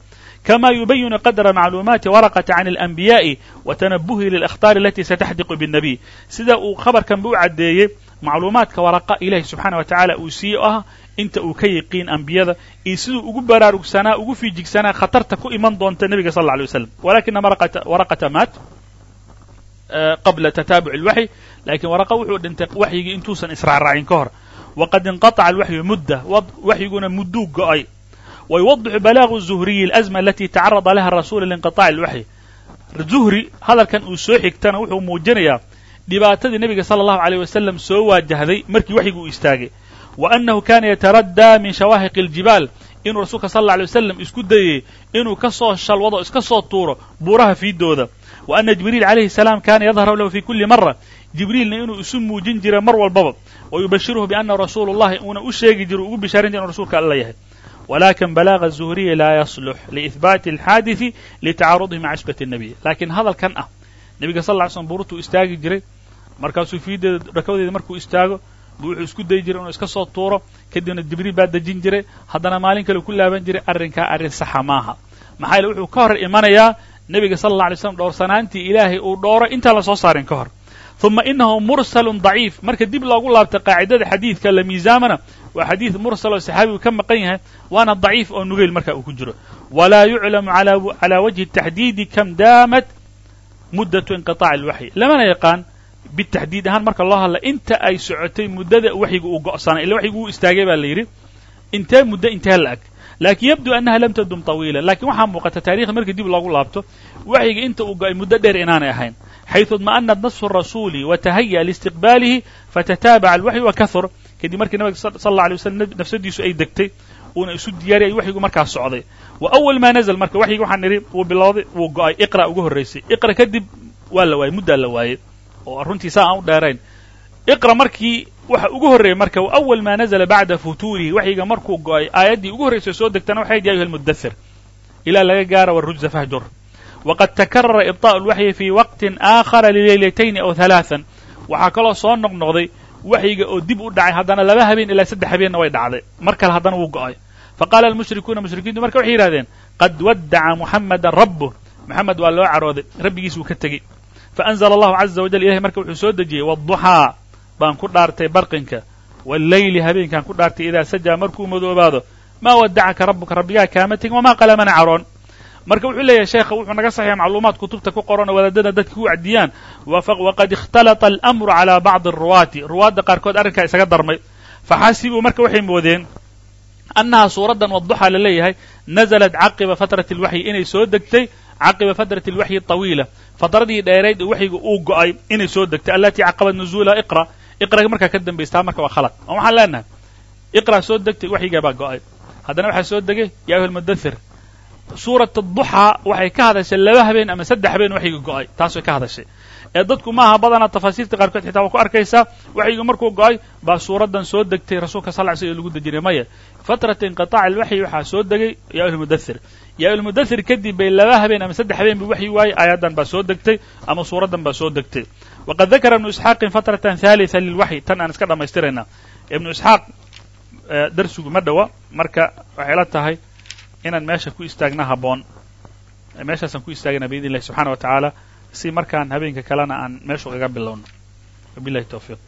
Kama yubayinu qadra macluumaati waraqata can alanbiya'i wa tanabuhi lilakhtaari alati sataxdiqu biاnnabiy sida uu khabarkanba u caddeeyey macluumaadka waraqa ilahi subxaana wa tacaala uu siiye o ah inta uu ka yiqiin ambiyada iyo siduu ugu baraarugsanaa ugu fiijigsanaa khatarta ku iman doonta nebiga sal alla alay waslam walakina waraqata maat qabla tataabuc اlwaxyi lakiin waraqa wuxuu dhintay waxyigii intuusan israacraacin ka hor waqad inqaطca alwaxyu mudda waxyiguna mudduu go'ay waywadixu balaagu zuhriyi اlأzma alati tacarada laha rasuula liinqiطaaci اlwaxyi zuhri hadalkan uu soo xigtana wuxuu muujinayaa dhibaatadii nebiga sala allahu aleyh wasalam soo waajahday markii waxyigu uu istaagay wa annahu kana yataraddaa min shawaahiqi aljibaal inuu rasuulka sal alla alay wasalam isku dayey inuu ka soo shalwado iska soo tuuro buuraha fiidooda wa anna jibriil calayhi salaam kana yadharu lahu fi kulli mara jibriilna inuu isu muujin jiray mar walbaba wa yubashiruhu bianna rasuulu llahi uuna u sheegi jiro ugu bishaarin jira inu rasuulka alla yahay wlakin balaaga zuhriya laa yaslux liihbaati alxaadidi litacarudihi maca isbati الnabiy lakiin hadalkan ah nebiga sal ly slm buurtuu istaagi jiray markaasuu fiideeda rakabadeeda markuu istaago buu wuxuu isku dayi jiray inuu iska soo tuuro kadibna jibriil baa dejin jiray haddana maalin kale ku laaban jiray arrinkaa arrin saxa maaha maxaa wuxuu ka hor imanayaa nebiga sala alla alay slam dhowrsanaantii ilaahay uu dhooro intaan la soo saarin ka hor. Uma inahu mursalun daciif. Marka dib loogu laabta qaacidada xadiidka la miisaamana waa xadiid mursal oo saxaabigu ka maqan yahay waana daciif oo nugeyl marka uu ku jiro. Walaa yuclamu calaa wajhi taxdiidi kam daamat muddatu inqiطaaci alwaxyi lamana yaqaan bitaxdiid ahaan marka loo hadla inta ay socotay muddada waxyiga uu go'sanay illa waxyigu uu istaagay baa la yidhi intee muddo intee la ag laakiin yabdu annaha lam tadum طawiila lakiin waxaa muuqata taarikh markii dib loogu laabto waxyiga inta uu go'ay muddo dheer inaanay ahayn xayثu اطma'anat nasfu الrasuuli watahaya liistiqbaalihi fatataabaca alwaxyu wakahur kadib markii nabiga sal اlla alay waslam nafsadiisu ay degtay uuna isu diyaariyay waxyigu markaa socday wa awal maa nazl marka waxyigi waxaan nidhi wuu bilowday wuu go'ay iqra ugu horraysay iqra kadib waa la waayey muddaa la waayey oo runtii saa aan u dheerayn iqra markii waxa ugu horreeyey marka wa awal maa nazla bacda futuurihi waxyiga markuu go'ay aayaddii ugu horraysay soo degtana waxay ya ayuha almudathir ilaa laga gaara warujza fahjur waqad takarara ibطaء اlwaxyi fii waqtin aakhara lilaylatayni aw halaثan waxaa kaloo soo noqnoqday waxyiga oo dib u dhacay haddana laba habeen ilaa saddex habeenna way dhacday mar kale haddana wuu go'ay faqaala almushrikuuna mushrikiintu marka waxay yidhahdeen qad waddaca muxamadan rabuh moxamed waa loo carooday rabbigiis wuu ka tegey faanzla allahu caza wajal ilahay marka wuxuu soo dejiyey wاduxaa baan ku dhaartay barqinka. Wاlleyli habeenkaan ku dhaartay idaa sajaa markuu madoobaado maa wadacaka rabuka rabbigaa kaama tegin wamaa qala mana caroon? Marka wuxuu leeyahay sheekha wuxuu naga saxiya macluumaad kutubta ku qoran oo wadaadada dadka ku wacdiyaan waqad ikhtalata almru calaa bacdi aruwaati ruwaadda qaarkood arrinkaa isaga darmay. Faxasibuu marka waxay moodeen annaha suuraddan wadduxaa la leeyahay nazalat caqiba fatrati alwaxyi inay soo degtay caqiba fatrati alwaxyi طawiila fatradii dheerayd oo waxyiga uu go'ay inay soo degtay. Alatii caqabat nuzuula iqra iqra markaa ka dambaystaa marka waa khalaq. Oo waxaan leenahay iqra soo degtay waxyigaa baa go'ay. Haddana waxaa soo degay ya ayuha almudathir suurat duxaa waxay ka hadashay laba habeen ama saddex habeen waxyiga go'ay taas way ka hadashay. Ee dadku maaha badanaa tafaasiirta qaarkood xitaa waa ku arkaysaa waxyiga markuu go'ay baa suuraddan soo degtay rasuulka sal sl lagu dejinay. Maya fatrata inqiطaac alwaxyi waxaa soo degay ya ayuha almudathir ya ayuha almudathir kadib bay laba habeen ama saddex habeen buu waxyi waayey aayaddan baa soo degtay ama suuraddan baa soo degtay waqad dakara ibnu isxaaqin fatratan haalitha lilwaxyi tan aan iska dhammaystiraynaa ibnu isxaaq darsigu ma dhowa marka waxay la tahay inaan meesha ku istaagna habboon meeshaasaan ku istaagana biidn illahi subxana wa tacaala si markaan habeenka kalena aan meeshu kaga bilowno wabillahi towfiiq